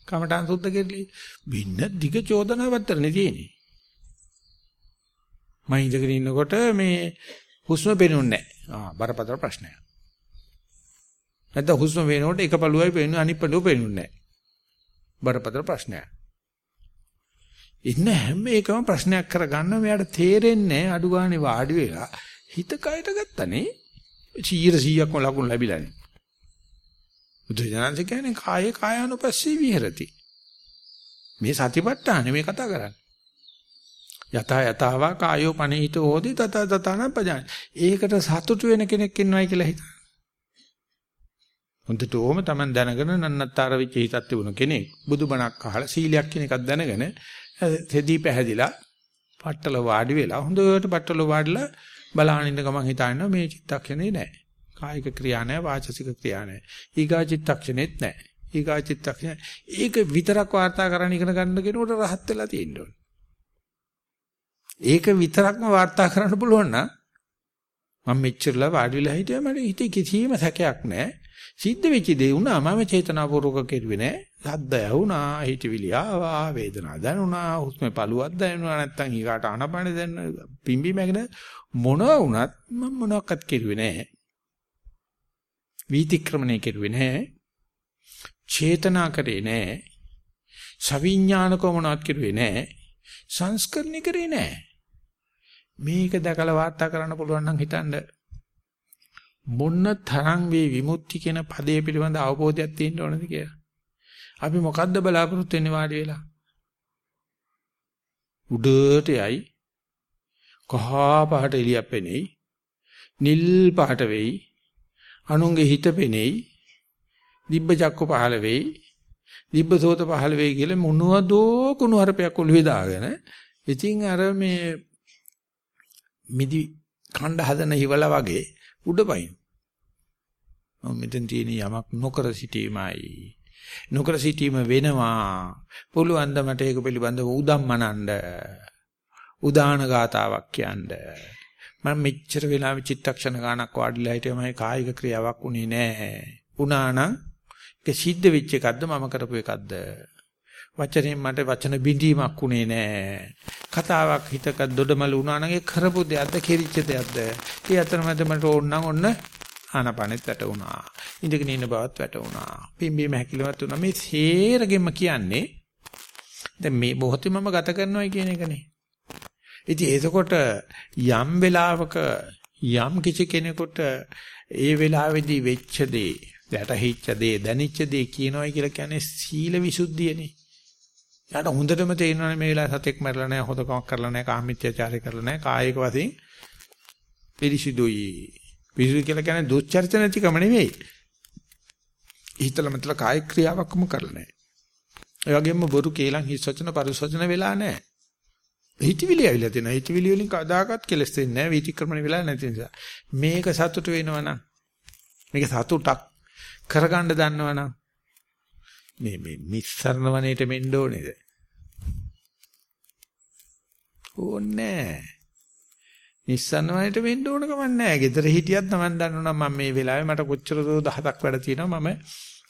කමඨාන් සුද්ධ කෙරලි. බින්න දිග චෝදනාවක් තරනේ තියෙන්නේ. මම ඉඳගෙන ඉන්නකොට මේ හුස්ම පේනුන්නේ නැහැ. ආ බරපතල ප්‍රශ්නයක්. නැත්නම් හුස්ම වෙනකොට එක පළුවයි පේන්නේ අනිත් පළුව පේනුන්නේ නැහැ. බරපතල ප්‍රශ්නයක්. ඉන්න හැම එකම ප්‍රශ්නයක් කරගන්න මෙයාට තේරෙන්නේ අඩු ගානේ වාඩි වෙලා හිත කයට ගත්තනේ 100 100ක්ම ලකුණු ලැබිලානේ. බුදුජානක කියන්නේ කායේ කායානුපස්සී විහෙරති. මේ සතිපට්ඨාන මේ කතා කරන්නේ. යත යතාව කායෝ පනීතෝ හෝති තත තතන පජාන. ඒකට සතුටු වෙන කෙනෙක් ඉන්නවයි කියලා හිතන. හොඳට ඕම Taman දැනගෙන නන්නත්තර වෙච්ච හිතක් තිබුණ කෙනෙක් බුදුබණක් අහලා සීලයක් කියන එකක් දැනගෙන තෙදී පැහැදිලා පట్టල වාඩි වෙලා හොඳට පట్టල වාඩිලා බලාගෙන ඉන්න ගමන් හිතාගෙන මේ චිත්තක්ෂණේ නෑ. කායික ක්‍රියා නැහැ වාචසික ක්‍රියා නැහැ. ඊගා චිත්තක්ෂණෙත් නැහැ. ඊගා චිත්තක්ෂණ ඒක විතරක් වාර්තා කරන්න ඉගෙන ගන්න කෙනෙකුට රහත් වෙලා තියෙන්න ඕනේ. ඒක විතරක්ම වාර්තා කරන්න පුළුවන් නම් මම මෙච්චරලා වාඩි වෙලා හිටියා මට හිතේ කිසිම සැකයක් නැහැ. සිද්ධ වෙච්ච දේ වුණා මම චේතනාපූර්වක කෙරුවේ නැහැ. සද්ද ඇහුණා, හිතවිලි ආවා, වේදනාවක් දැනුණා, හුස්මේ පළුවක් දැනුණා නැත්තම් ඊගාට ආනපන දැනුණා. පිම්බි මැගෙන මොනවා වුණත් මම මොනවත් කෙරුවේ නැහැ. වීතික්‍රමණය කෙරුවේ නැහැ. චේතනා කරේ නැහැ. සවිඥානික මොනවත් කෙරුවේ නැහැ. සංස්කරණය කරේ නැහැ. මේක දැකලා වාර්තා කරන්න පුළුවන් නම් හිතන්න මොන්න තරම් වේ විමුක්ති කියන පදේ පිළිබඳ අවබෝධයක් තියෙන්න ඕනද කියලා. අපි මොකද්ද බලාපොරොත්තු වෙන්නේ වාඩි වෙලා? උඩට යයි කහා පහට එළියක් පෙනෙයි නිල් පහට වෙයි අනුන්ගේ හිත පෙනෙයි දිබ්බ චක්ක පහළ වෙයි දිබ්බ සෝත පහළ වෙයි කියලා මොනවදෝ කුණු හරපයක් ඔළුවේ දාගෙන ඉතින් අර මේ මිදි කණ්ඩ හදන හිවලා වගේ උඩ පයින්. මම මෙතෙන් තියෙන යමක් නොකර සිටීමයි. නොකර සිටීම වෙනවා. පුළුවන් ද මට ඒක පිළිබඳව උදම්මනන්න. උදාන ගාතාවක් කියන්න. මම මෙච්චර වෙලාවෙ චිත්තක්ෂණ ගානක් වාඩිලා හිටියමයි කායික ක්‍රියාවක් උනේ නැහැ. උනා නම් ඒක සිද්ධ වෙච්ච එකක්ද මම කරපු එකක්ද? වචනෙන් මට වචන බිඳීමක් උනේ නැහැ. කතාවක් හිතක දොඩමල වුණා නම් ඒ කරපු දෙයක්ද කෙරිච්ච දෙයක්ද? ඒ අතරමැද මට ඕන නම් ඔන්න ආනපනෙත් වැටුණා. ඉඳගෙන ඉන්න බවත් වැටුණා. පිම්බීම හැකිලවත් වුණා. මේ සේරගෙම කියන්නේ දැන් මේ මොහොතේ මම ගත කරනවා කියන එකනේ. ඉතින් එතකොට යම් වෙලාවක යම් කිසි කෙනෙකුට ඒ වෙලාවේදී වෙච්ච දේ, වැටහිච්ච දේ, දැනිච්ච දේ කියනවායි කියලා කියන්නේ සීල විසුද්ධියනේ. යාට හොඳටම තේරෙනවා මේ වෙලාවේ සතෙක් මරලා නැහැ, හොදකමක් කරලා නැහැ, කාමීත්‍යචාරය කරලා නැහැ, කායික වශයෙන් පිරිසිදුයි. පිරිසිදු කියලා කියන්නේ දුස්චරිත නැතිකම නෙවෙයි. හිතල මතල කායික ක්‍රියාවක්ම කරලා නැහැ. ඒ වගේම බොරු කේලම් හිස් වචන පරිස් වචන වෙලා නැහැ. හිතවිලි ඇවිල්ලා තියෙනවා. හිතවිලි වලින් කවදාකවත් කෙලස් වෙන්නේ නැහැ. විතික්‍රමණ වෙලා නැති නිසා. මේක සතුට වෙනවනම් මේක සතුටක් කරගන්න දන්නවනම් මේ මේ මිස්සරණ වනේට මෙන්න ඕනේද? ඕනේ නිස්සන්න වනේට වෙන්න ඕන කමක් නැහැ. ගෙදර හිටියත් Taman දන්නවනම් මම මේ වෙලාවේ මට කොච්චර දෝ 10ක් වැඩ තියෙනවා මම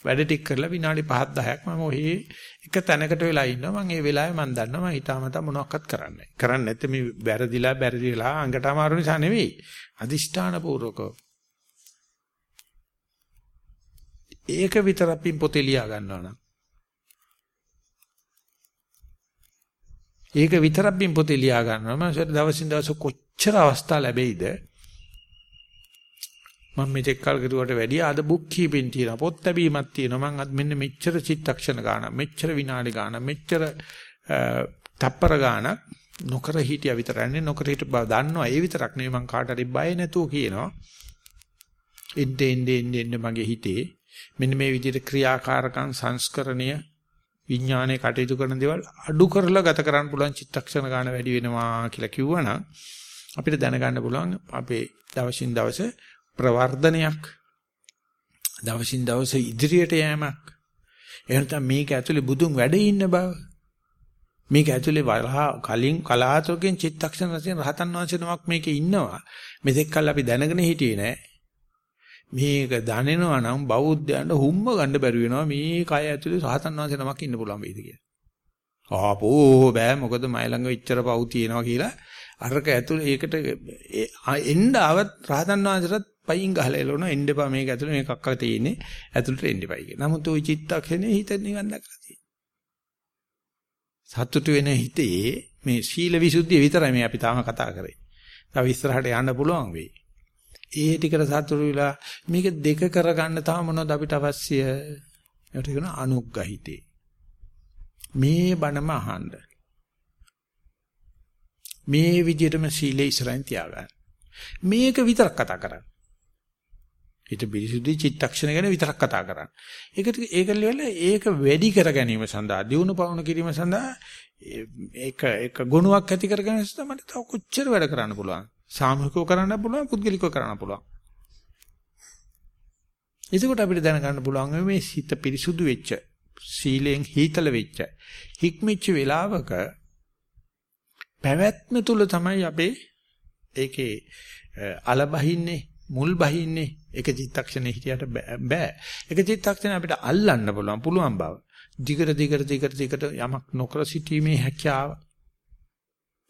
වැඩ ටික කරලා විනාඩි 5ක් 10ක් මම ඔහි එක තැනකට වෙලා ඉන්නවා මම ඒ වෙලාවේ මම දන්නවා මම හිතාමතා මොනවක්වත් කරන්නේ නැහැ. කරන්නේ නැත්නම් මේ බැරදිලා බැරදිලා අඟට අමාරු නිසා නෙවෙයි. අදිෂ්ඨාන පූර්වකව. ඒක විතරක් පින් පොතේ ලියා ගන්නවා නම් ඒක විතරක් බින් පොතේ ලියා ගන්නවා. මම දවසින් දවස කොච්චර අවස්ථා ලැබෙයිද? මම මෙතෙක් කල් කරුවට වැඩිය අද බුක් කීපින් තියෙනවා. පොත් ලැබීමක් තියෙනවා. මම අද මෙන්න මෙච්චර චිත්තක්ෂණ ගානක්, මෙච්චර විනාඩි ගානක්, මෙච්චර තප්පර ගානක් නොකර හිටියා විතරන්නේ නොකර හිට බව දන්නවා. ඒ විතරක් නෙවෙයි මම කාට හරි බය නැතුව කියනවා. එnde ende ende ende මගේ හිතේ මෙන්න මේ විදිහට ක්‍රියාකාරකම් සංස්කරණය විඥානයේ කටයුතු කරන දේවල් අඩු කරලා ගත කරන්න පුළුවන් චිත්තක්ෂණ ගන්න වැඩි වෙනවා කියලා කිව්වනම් අපිට දැනගන්න පුළුවන් අපේ දවසින් දවස ප්‍රවර්ධනයක්. දවසින් දවස ඉදිරියට යෑමක්. එහෙනම් මේක ඇතුලේ බුදුන් වැඩ ඉන්න බව. මේක ඇතුලේ වරහා කලින් කලාතුරකින් චිත්තක්ෂණ රසෙන් රහතන් වහන්සේ නමක් මේකේ ඉන්නවා. මෙතෙක් කල් අපි දැනගෙන හිටියේ නෑ. මේක දැනෙනවා නම් බෞද්ධයන්ට හුම්ම ගන්න බැරි වෙනවා මේ කය ඇතුලේ සහතන් වහන්සේ නමක් ඉන්න පුළුවන් වෙයිද කියලා. ආපෝ බෑ මොකද මයි ළඟ ඉච්චර පව් තියෙනවා කියලා. අරක ඇතුලේ ඒකට එන්න ආවත් රහතන් වහන්සේටත් පයින් ගහලා එළවන එන්න එපා මේක ඇතුලේ මේක අක්කල තියෙන්නේ ඇතුලට එන්න එපයි කියලා. නමුත් ওই චිත්තක්ෂණේ හිත නිකන් දැකලා තියෙනවා. සතුටු වෙන හිතේ මේ සීල විසුද්ධිය විතරයි මේ අපි තාම කතා කරේ. තව ඉස්සරහට යන්න පුළුවන් වෙයි. ඒ ටිකට සතුටු වෙලා මේක දෙක කරගන්න තව මොනවද අපිට අවශ්‍ය? ඒකට කියන අනුග්‍රහිතේ. මේ බණම අහන්න. මේ විදිහටම සීලේ ඉස්සරහින් තියාගන්න. මේක විතරක් කතා කරන්න. හිත පිරිසුදු චිත්තක්ෂණ ගැන විතරක් කතා කරන්න. ඒකට ඒක ලෙවල ඒක වැඩි කර ගැනීම සඳහා දියුණු පවුණු කිරීම සඳහා ඒක ඒක ගුණයක් ඇති කර ගැනීම සඳහා මට තව කොච්චර වැඩ කරන්න පුළුවන්. සාමූහිකව කරන්න පුළුවන් පුද්ගලිකව කරන්න පුළුවන්. එතකොට අපිට දැනගන්න පුළුවන් මේ හිත පිරිසුදු වෙච්ච සීලෙන් හීතල වෙච්ච හික්මිච්ච වෙලාවක පැවැත්ම තුල තමයි අපේ ඒකේ අල බහින්නේ මුල් බහින්නේ එක චිත්තක්ෂණේ හිටියට බෑ. එක චිත්තක්ෂණේ අපිට අල්ලන්න පුළුවන් පුළුවන් බව. දිගට දිගට දිගට දිගට යමක් නොකර සිටීමේ හැකියාව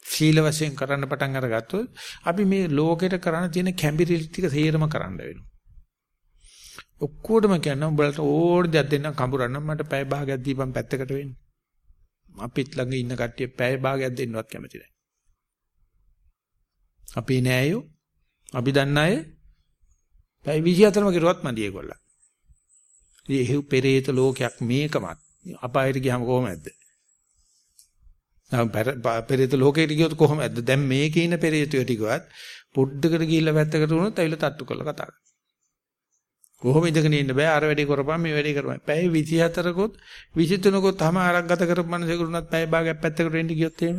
සීල වශයෙන් කරන්න පටන් අරගත්තොත් අපි මේ ලෝකෙට කරන්න තියෙන කැම්බිරිලි ටික සේරම කරන්න වෙනවා. ඔක්කොටම කියන්න උඹලට ඕන දෙයක් දෙන්න කඹරන්න මට පැය භාගයක් දීපන් පැත්තකට වෙන්න. අපිත් ළඟ ඉන්න කට්ටිය පැය භාගයක් දෙන්නවත් කැමති නැහැ. අපි නෑයෝ අපි දන්න අය පැය 24ම කිරුවත් මදි ඒගොල්ලන්. ඉතින් එහෙව් පෙරේත ලෝකයක් මේකමත් අපායට ගියාම කොහොමද? පෙරේත ලෝකෙට ගියොත් කොහොමද? දැන් මේකේ ඉන්න පෙරේතයෝ ටිකවත් පොඩ්ඩකට ගිහිල්ලා පැත්තකට වුණොත් ඇවිල්ලා තට්ටු කරලා කතා කරනවා. කොහොම ඉඳගෙන ඉන්න බෑ අර වැඩේ කරපන් මේ වැඩේ කරපන්. පැය 24කොත් 23කොත් තම ආරක් ගත කරපු මිනිසෙකුට උනත් පැය භාගයක් පැත්තකට වෙන්න ගියොත් එහෙම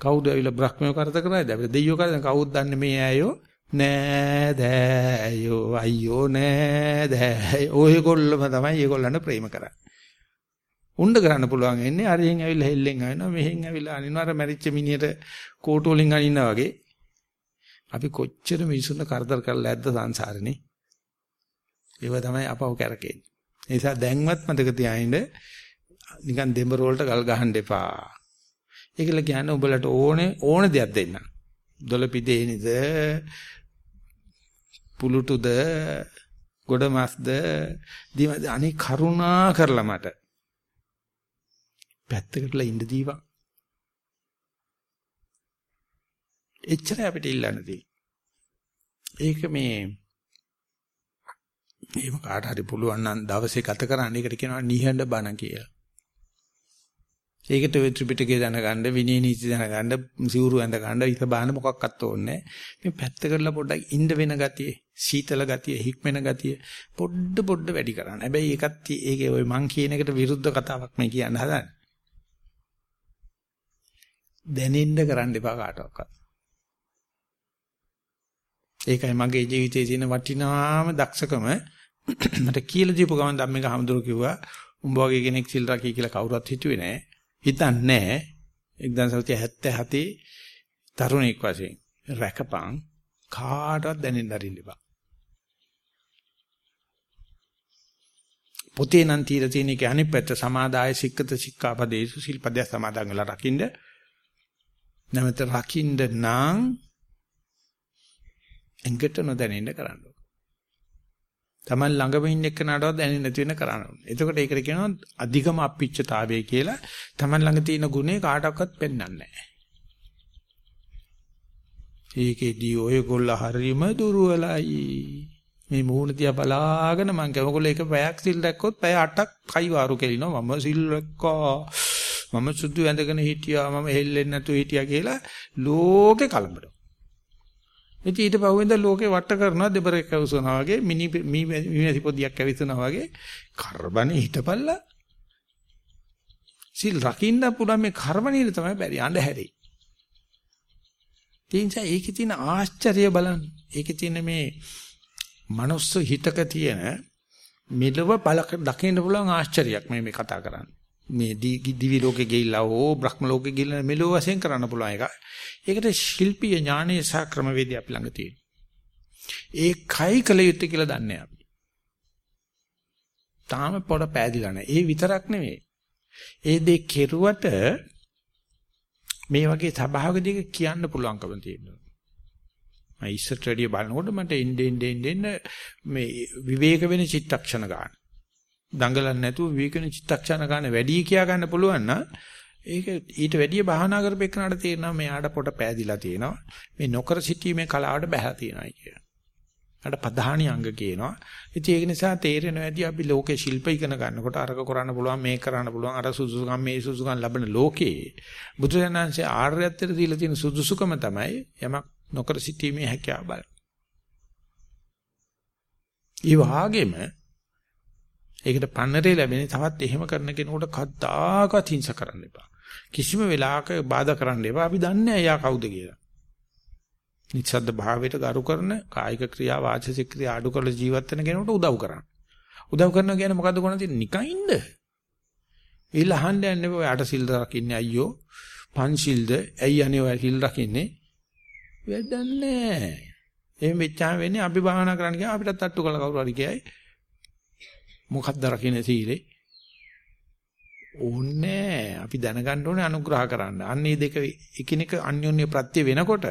කවුද ඇවිල්ලා බ්‍රහ්මයෝ කරදර කරයිද? අපිට දෙයියෝ කරදර කවුද දන්නේ මේ ඇයෝ? නෑ දෑයෝ අයියෝ නෑ දෑ ඔයගොල්ලම තමයි ඒගොල්ලන්ට ප්‍රේම කරන්නේ. උණ්ඩ කරන්න පුළුවන් එන්නේ අරෙන් ඇවිල්ලා හෙල්ලෙන් ආනවා මෙහෙන් ඇවිල්ලා අනිනවා අර මැරිච්ච මිනිහට කෝටු වලින් අනින්නා වගේ. අපි කොච්චර මිනිසුන්ට කරදර කරලා ඇද්ද සංසාරේ ඒව තමයි අපව කරකෙන්නේ. ඒ නිසා දැන්වත් මතක තියාගන්න නිකන් දෙඹර වලට ගල් ගහන්න එපා. ඒකල කියන්නේ උඹලට ඕනේ ඕන දෙයක් දෙන්න. දොළ පිදේනිද පුලුටුද ගොඩ මස්ද අනේ කරුණා කරලා මට. පැත්තකටලා ඉඳ දීවා. එච්චරයි අපිට ඉල්ලන්න තියෙන්නේ. ඒක මේ එහෙම කාට හරි පුළුවන් නම් දවසේ ගත කරන්න. ඒකට කියනවා නිහඬ බණ කියලා. ඒකට ඔය ත්‍රිපිටකය දැනගන්න, විනය නීති දැනගන්න, සිවුරු ඇඳ ගන්න, ඉත බාන මොකක්වත් ඕනේ මේ පැත්ත කරලා පොඩ්ඩක් ඉන්න වෙන ගතිය, සීතල ගතිය, හික්මෙන ගතිය පොඩ්ඩ පොඩ්ඩ වැඩි කරන්න. හැබැයි ඒකත් ඒකේ ඔය මං කියන එකට විරුද්ධ කතාවක් මේ කියන්න හදන්නේ. දැනෙන්න කරන්න එපා කාටවත්. ඒකයි මගේ ජීවිතයේ තියෙන වටිනාම දක්ෂකම මට කියලා දීපු ගමන් ධම්මික හමුදුරු කිව්වා උඹ වගේ කෙනෙක් සිල් රකී කියලා කවුරුත් හිතුවේ නෑ හිතන්නේ 1977 තරුණෙක් වශයෙන් රැකපන් කාටවත් දැනෙන්න අරින්න එපා. පොතේ නම් තීර තියෙන එක අනිත් පැත්ත සමාදාය සික්කත සික්ඛාපදේසු සිල්පදය සමාදන් වෙලා රකින්න. නැවත රකින්න නම් එංගට නොදැනෙන්න කරන්න. Taman ළඟම ඉන්න එක්කනටවත් දැනෙන්නේ නැති වෙන කරන්න ඕනේ. එතකොට ඒකට කියනවා අධිකම අපිච්චතාවය කියලා. Taman ළඟ තියෙන ගුණේ කාටවත් පෙන්වන්නේ නැහැ. ඒකෙදී ඔයගොල්ල හරීම දුර්වලයි. මේ මූණ තියා බලාගෙන මං කවකොල්ල එක පැයක් සිල් දැක්කොත් පැය 8ක් කයිවාරු කෙලිනවා මම සිල් රැක්කා මම සුදු ඇඳගෙන හිටියා මම හෙල්ලෙන්නේ නැතුව හිටියා කියලා ලෝකේ කලබල ඉතින් ඊට පහුවෙන්ද ලෝකේ වට කරනවා දෙබරේ කවුසනවා වගේ මිනි මිනිසි පොදියක් කැවිසනවා වගේ කරබනේ හිටපල්ලා සිල් රකින්න පුළුවන් මේ කර්මණීල තමයි බැරි අඳුහැරි. තින්සා ඒකේ තියෙන ආශ්චර්ය බලන්න. ඒකේ තියෙන මේ මනුස්ස හිතක තියෙන මෙලව බලක දකින්න පුළුවන් ආශ්චර්යයක් මේ මේ කතා කරන්නේ. මේ දිවි ලෝකේ ගිහිල්ලා ඕ බ්‍රහ්ම ලෝකේ ගිහිල්ලා මෙලෝ වශයෙන් කරන්න පුළුවන් එක. ඒකට ශිල්පීය ඥානයේ සහ ක්‍රමවේදය අපි ළඟ තියෙනවා. ඒකයි කල යුත්තේ කියලා දන්නේ අපි. තාම පොඩ පෑදිලා නැහැ. ඒ විතරක් නෙවෙයි. ඒ දේ කෙරුවට මේ වගේ සභාවකදී කියන්න පුළුවන්කම තියෙනවා. මම ඉස්සරට වැඩිය බලනකොට මට එන්නේ එන්නේ එන්නේ මේ විවේක වෙන චිත්තක්ෂණ ගන්න. දඟලන්නේ නැතුව විවේකන චිත්තක්ෂණ ගන්න වැඩි කියා ගන්න පුළුවන් නම් ඒක ඊට වැඩිය බහනා කරපෙන්නාට තේරෙනවා මෙයාට පොට පෑදිලා තියෙනවා මේ නොකර සිටීමේ කලාවට බැහැ තියෙනවායි කියලා. අර ප්‍රධානි අංග කියනවා. ඉතින් ඒක නිසා තේරෙනවා ඇති අපි ලෝකේ ශිල්ප ඉගෙන ගන්නකොට අරක කරන්න පුළුවන් මේක කරන්න පුළුවන් අර සුසුකම් මේ සුසුකම් ලබන ලෝකේ බුදුරජාණන්සේ ආර්යත්වයට දීලා තියෙන සුදුසුකම තමයි යමක් නොකර සිටීමේ හැකියාව බල. ඒ වගේම ඒකට පන්නරේ ලැබෙන්නේ තවත් එහෙම කරන කෙනෙකුට කද්දාකවත් හිංස කරන්න එපා. කිසිම වෙලාවක බාධා කරන්න එපා. අපි දන්නේ එයා කවුද කියලා. නිස්සද්ද භාවයට ගරු කරන කායික ක්‍රියා වාචික ක්‍රියා අඩු කරලා ජීවත් වෙන කෙනෙකුට උදව් කරන්න. උදව් කරනවා කියන්නේ මොකද්ද කරන්නේ? නිකන් ඉන්න. ඊළ අහන්න යන්නේ ඔය අට සිල් රකින්නේ අයියෝ. පන්සිල්ද ඇයි අනේ ඔය සිල් රකින්නේ? වැඩන්නේ. එහෙම වෙච්චාම වෙන්නේ අපි භාවනා කරන්න ගියාම අපිටත් අට්ටු කළ කවුරු හරි කියයි. මොකක්ද රකින්න සීලේ? ඕනේ අපි දැනගන්න ඕනේ අනුග්‍රහ කරන්න. අන්නේ දෙක එකිනෙක අන්‍යෝන්‍ය ප්‍රත්‍ය වෙනකොට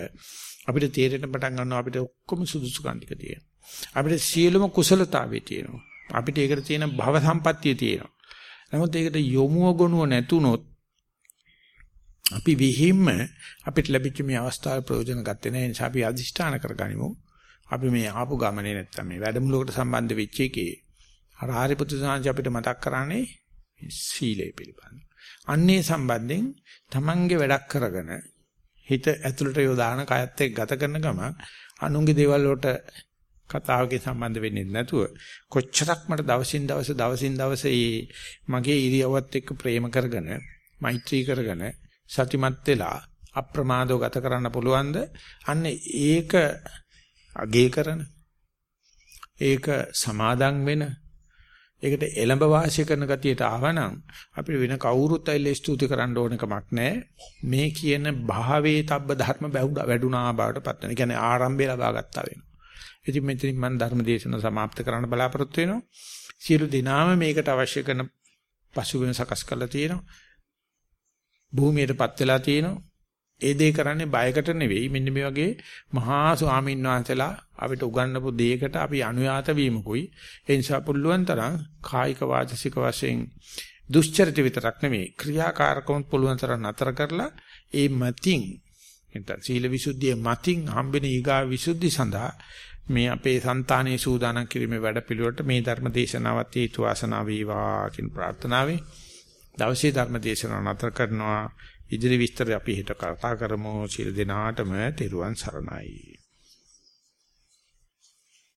අපිට තේරෙන්න පටන් ගන්නවා අපිට ඔක්කොම සුදුසුකම් ටික තියෙනවා. අපිට සියලුම කුසලතාවේ තියෙනවා. අපිට ඒකට තියෙන භව සම්පත්තිය තියෙනවා. නමුත් ඒකට යොමුව ගොනුව නැතුනොත් අපි විහිම්ම අපිට ලැබිච්ච මේ අවස්ථාවේ ප්‍රයෝජන ගත්තේ නැහැ. ඒ නිසා අපි අදිෂ්ඨාන කරගනිමු. අපි මේ ආපු ගමනේ නැත්තම් මේ වැඩමුළුවකට සම්බන්ධ වෙච්ච එකේ අර ආරිපුත්‍ර සාංශ අපිට මතක් කරන්නේ සීලය පිළිබඳ. අන්නේ සම්බන්ධයෙන් තමන්ගේ වැඩක් කරගෙන හිත ඇතුළට යොදාන කයත් එක්ක ගත කරන ගම අනුන්ගේ දේවල් වලට කතාවකින් සම්බන්ධ වෙන්නේ නැතුව කොච්චරක් මට දවසින් දවස දවසින් දවස මගේ ඉරියව්වත් එක්ක ප්‍රේම කරගෙන මෛත්‍රී කරගෙන සතිමත් වෙලා අප්‍රමාදව ගත කරන්න පුළුවන්ද? අන්න ඒක අගේ කරන ඒක සමාදන් වෙන ඒකට එළඹ වාසිය කරන ගතියට ආවනම් අපිට වෙන කවුරුත් ඇවිල්ලා ස්තුති කරන්න ඕන කමක් නැහැ. මේ කියන භාවයේ තබ්බ ධර්ම වැඩුණා බවට පත් වෙන. කියන්නේ ආරම්භය ලබා ගත්තා වෙනවා. ඉතින් මෙතනින් මම ධර්ම දේශන સમાપ્ત කරන්න බලාපොරොත්තු වෙනවා. සියලු දිනාම මේකට අවශ්‍ය කරන පසුබිම සකස් කරලා තියෙනවා. භූමියටපත් වෙලා තියෙනවා. ඒ දේ කරන්නේ බයකට නෙවෙයි. මෙන්න මේ වගේ මහා ස්වාමීන් වහන්සේලා අපිට උගන්වපු දෙයකට අපි අනුයාත වීමකුයි. ඒ නිසා පුළුවන් තරම් කායික වාචසික වශයෙන් දුෂ්චරිත විතරක් නෙවෙයි ක්‍රියාකාරකම් පුළුවන් තරම් නතර කරලා ඒ මතින් එතන සීල විසුද්ධිය මතින් හම්බෙන ඊගා විසුද්ධි සඳහා මේ අපේ సంతානයේ සූදානම් කිරීමේ වැඩපිළිවෙලට මේ ධර්ම දේශනාවත් හේතු වාසනා වේවා කියන ප්‍රාර්ථනාවෙන් දවසේ ධර්ම දේශනාව නතර කරනවා. ඉදිරි විස්තර අපි හෙට කතා කරමු. සියලු දෙනාටම තෙරුවන් සරණයි.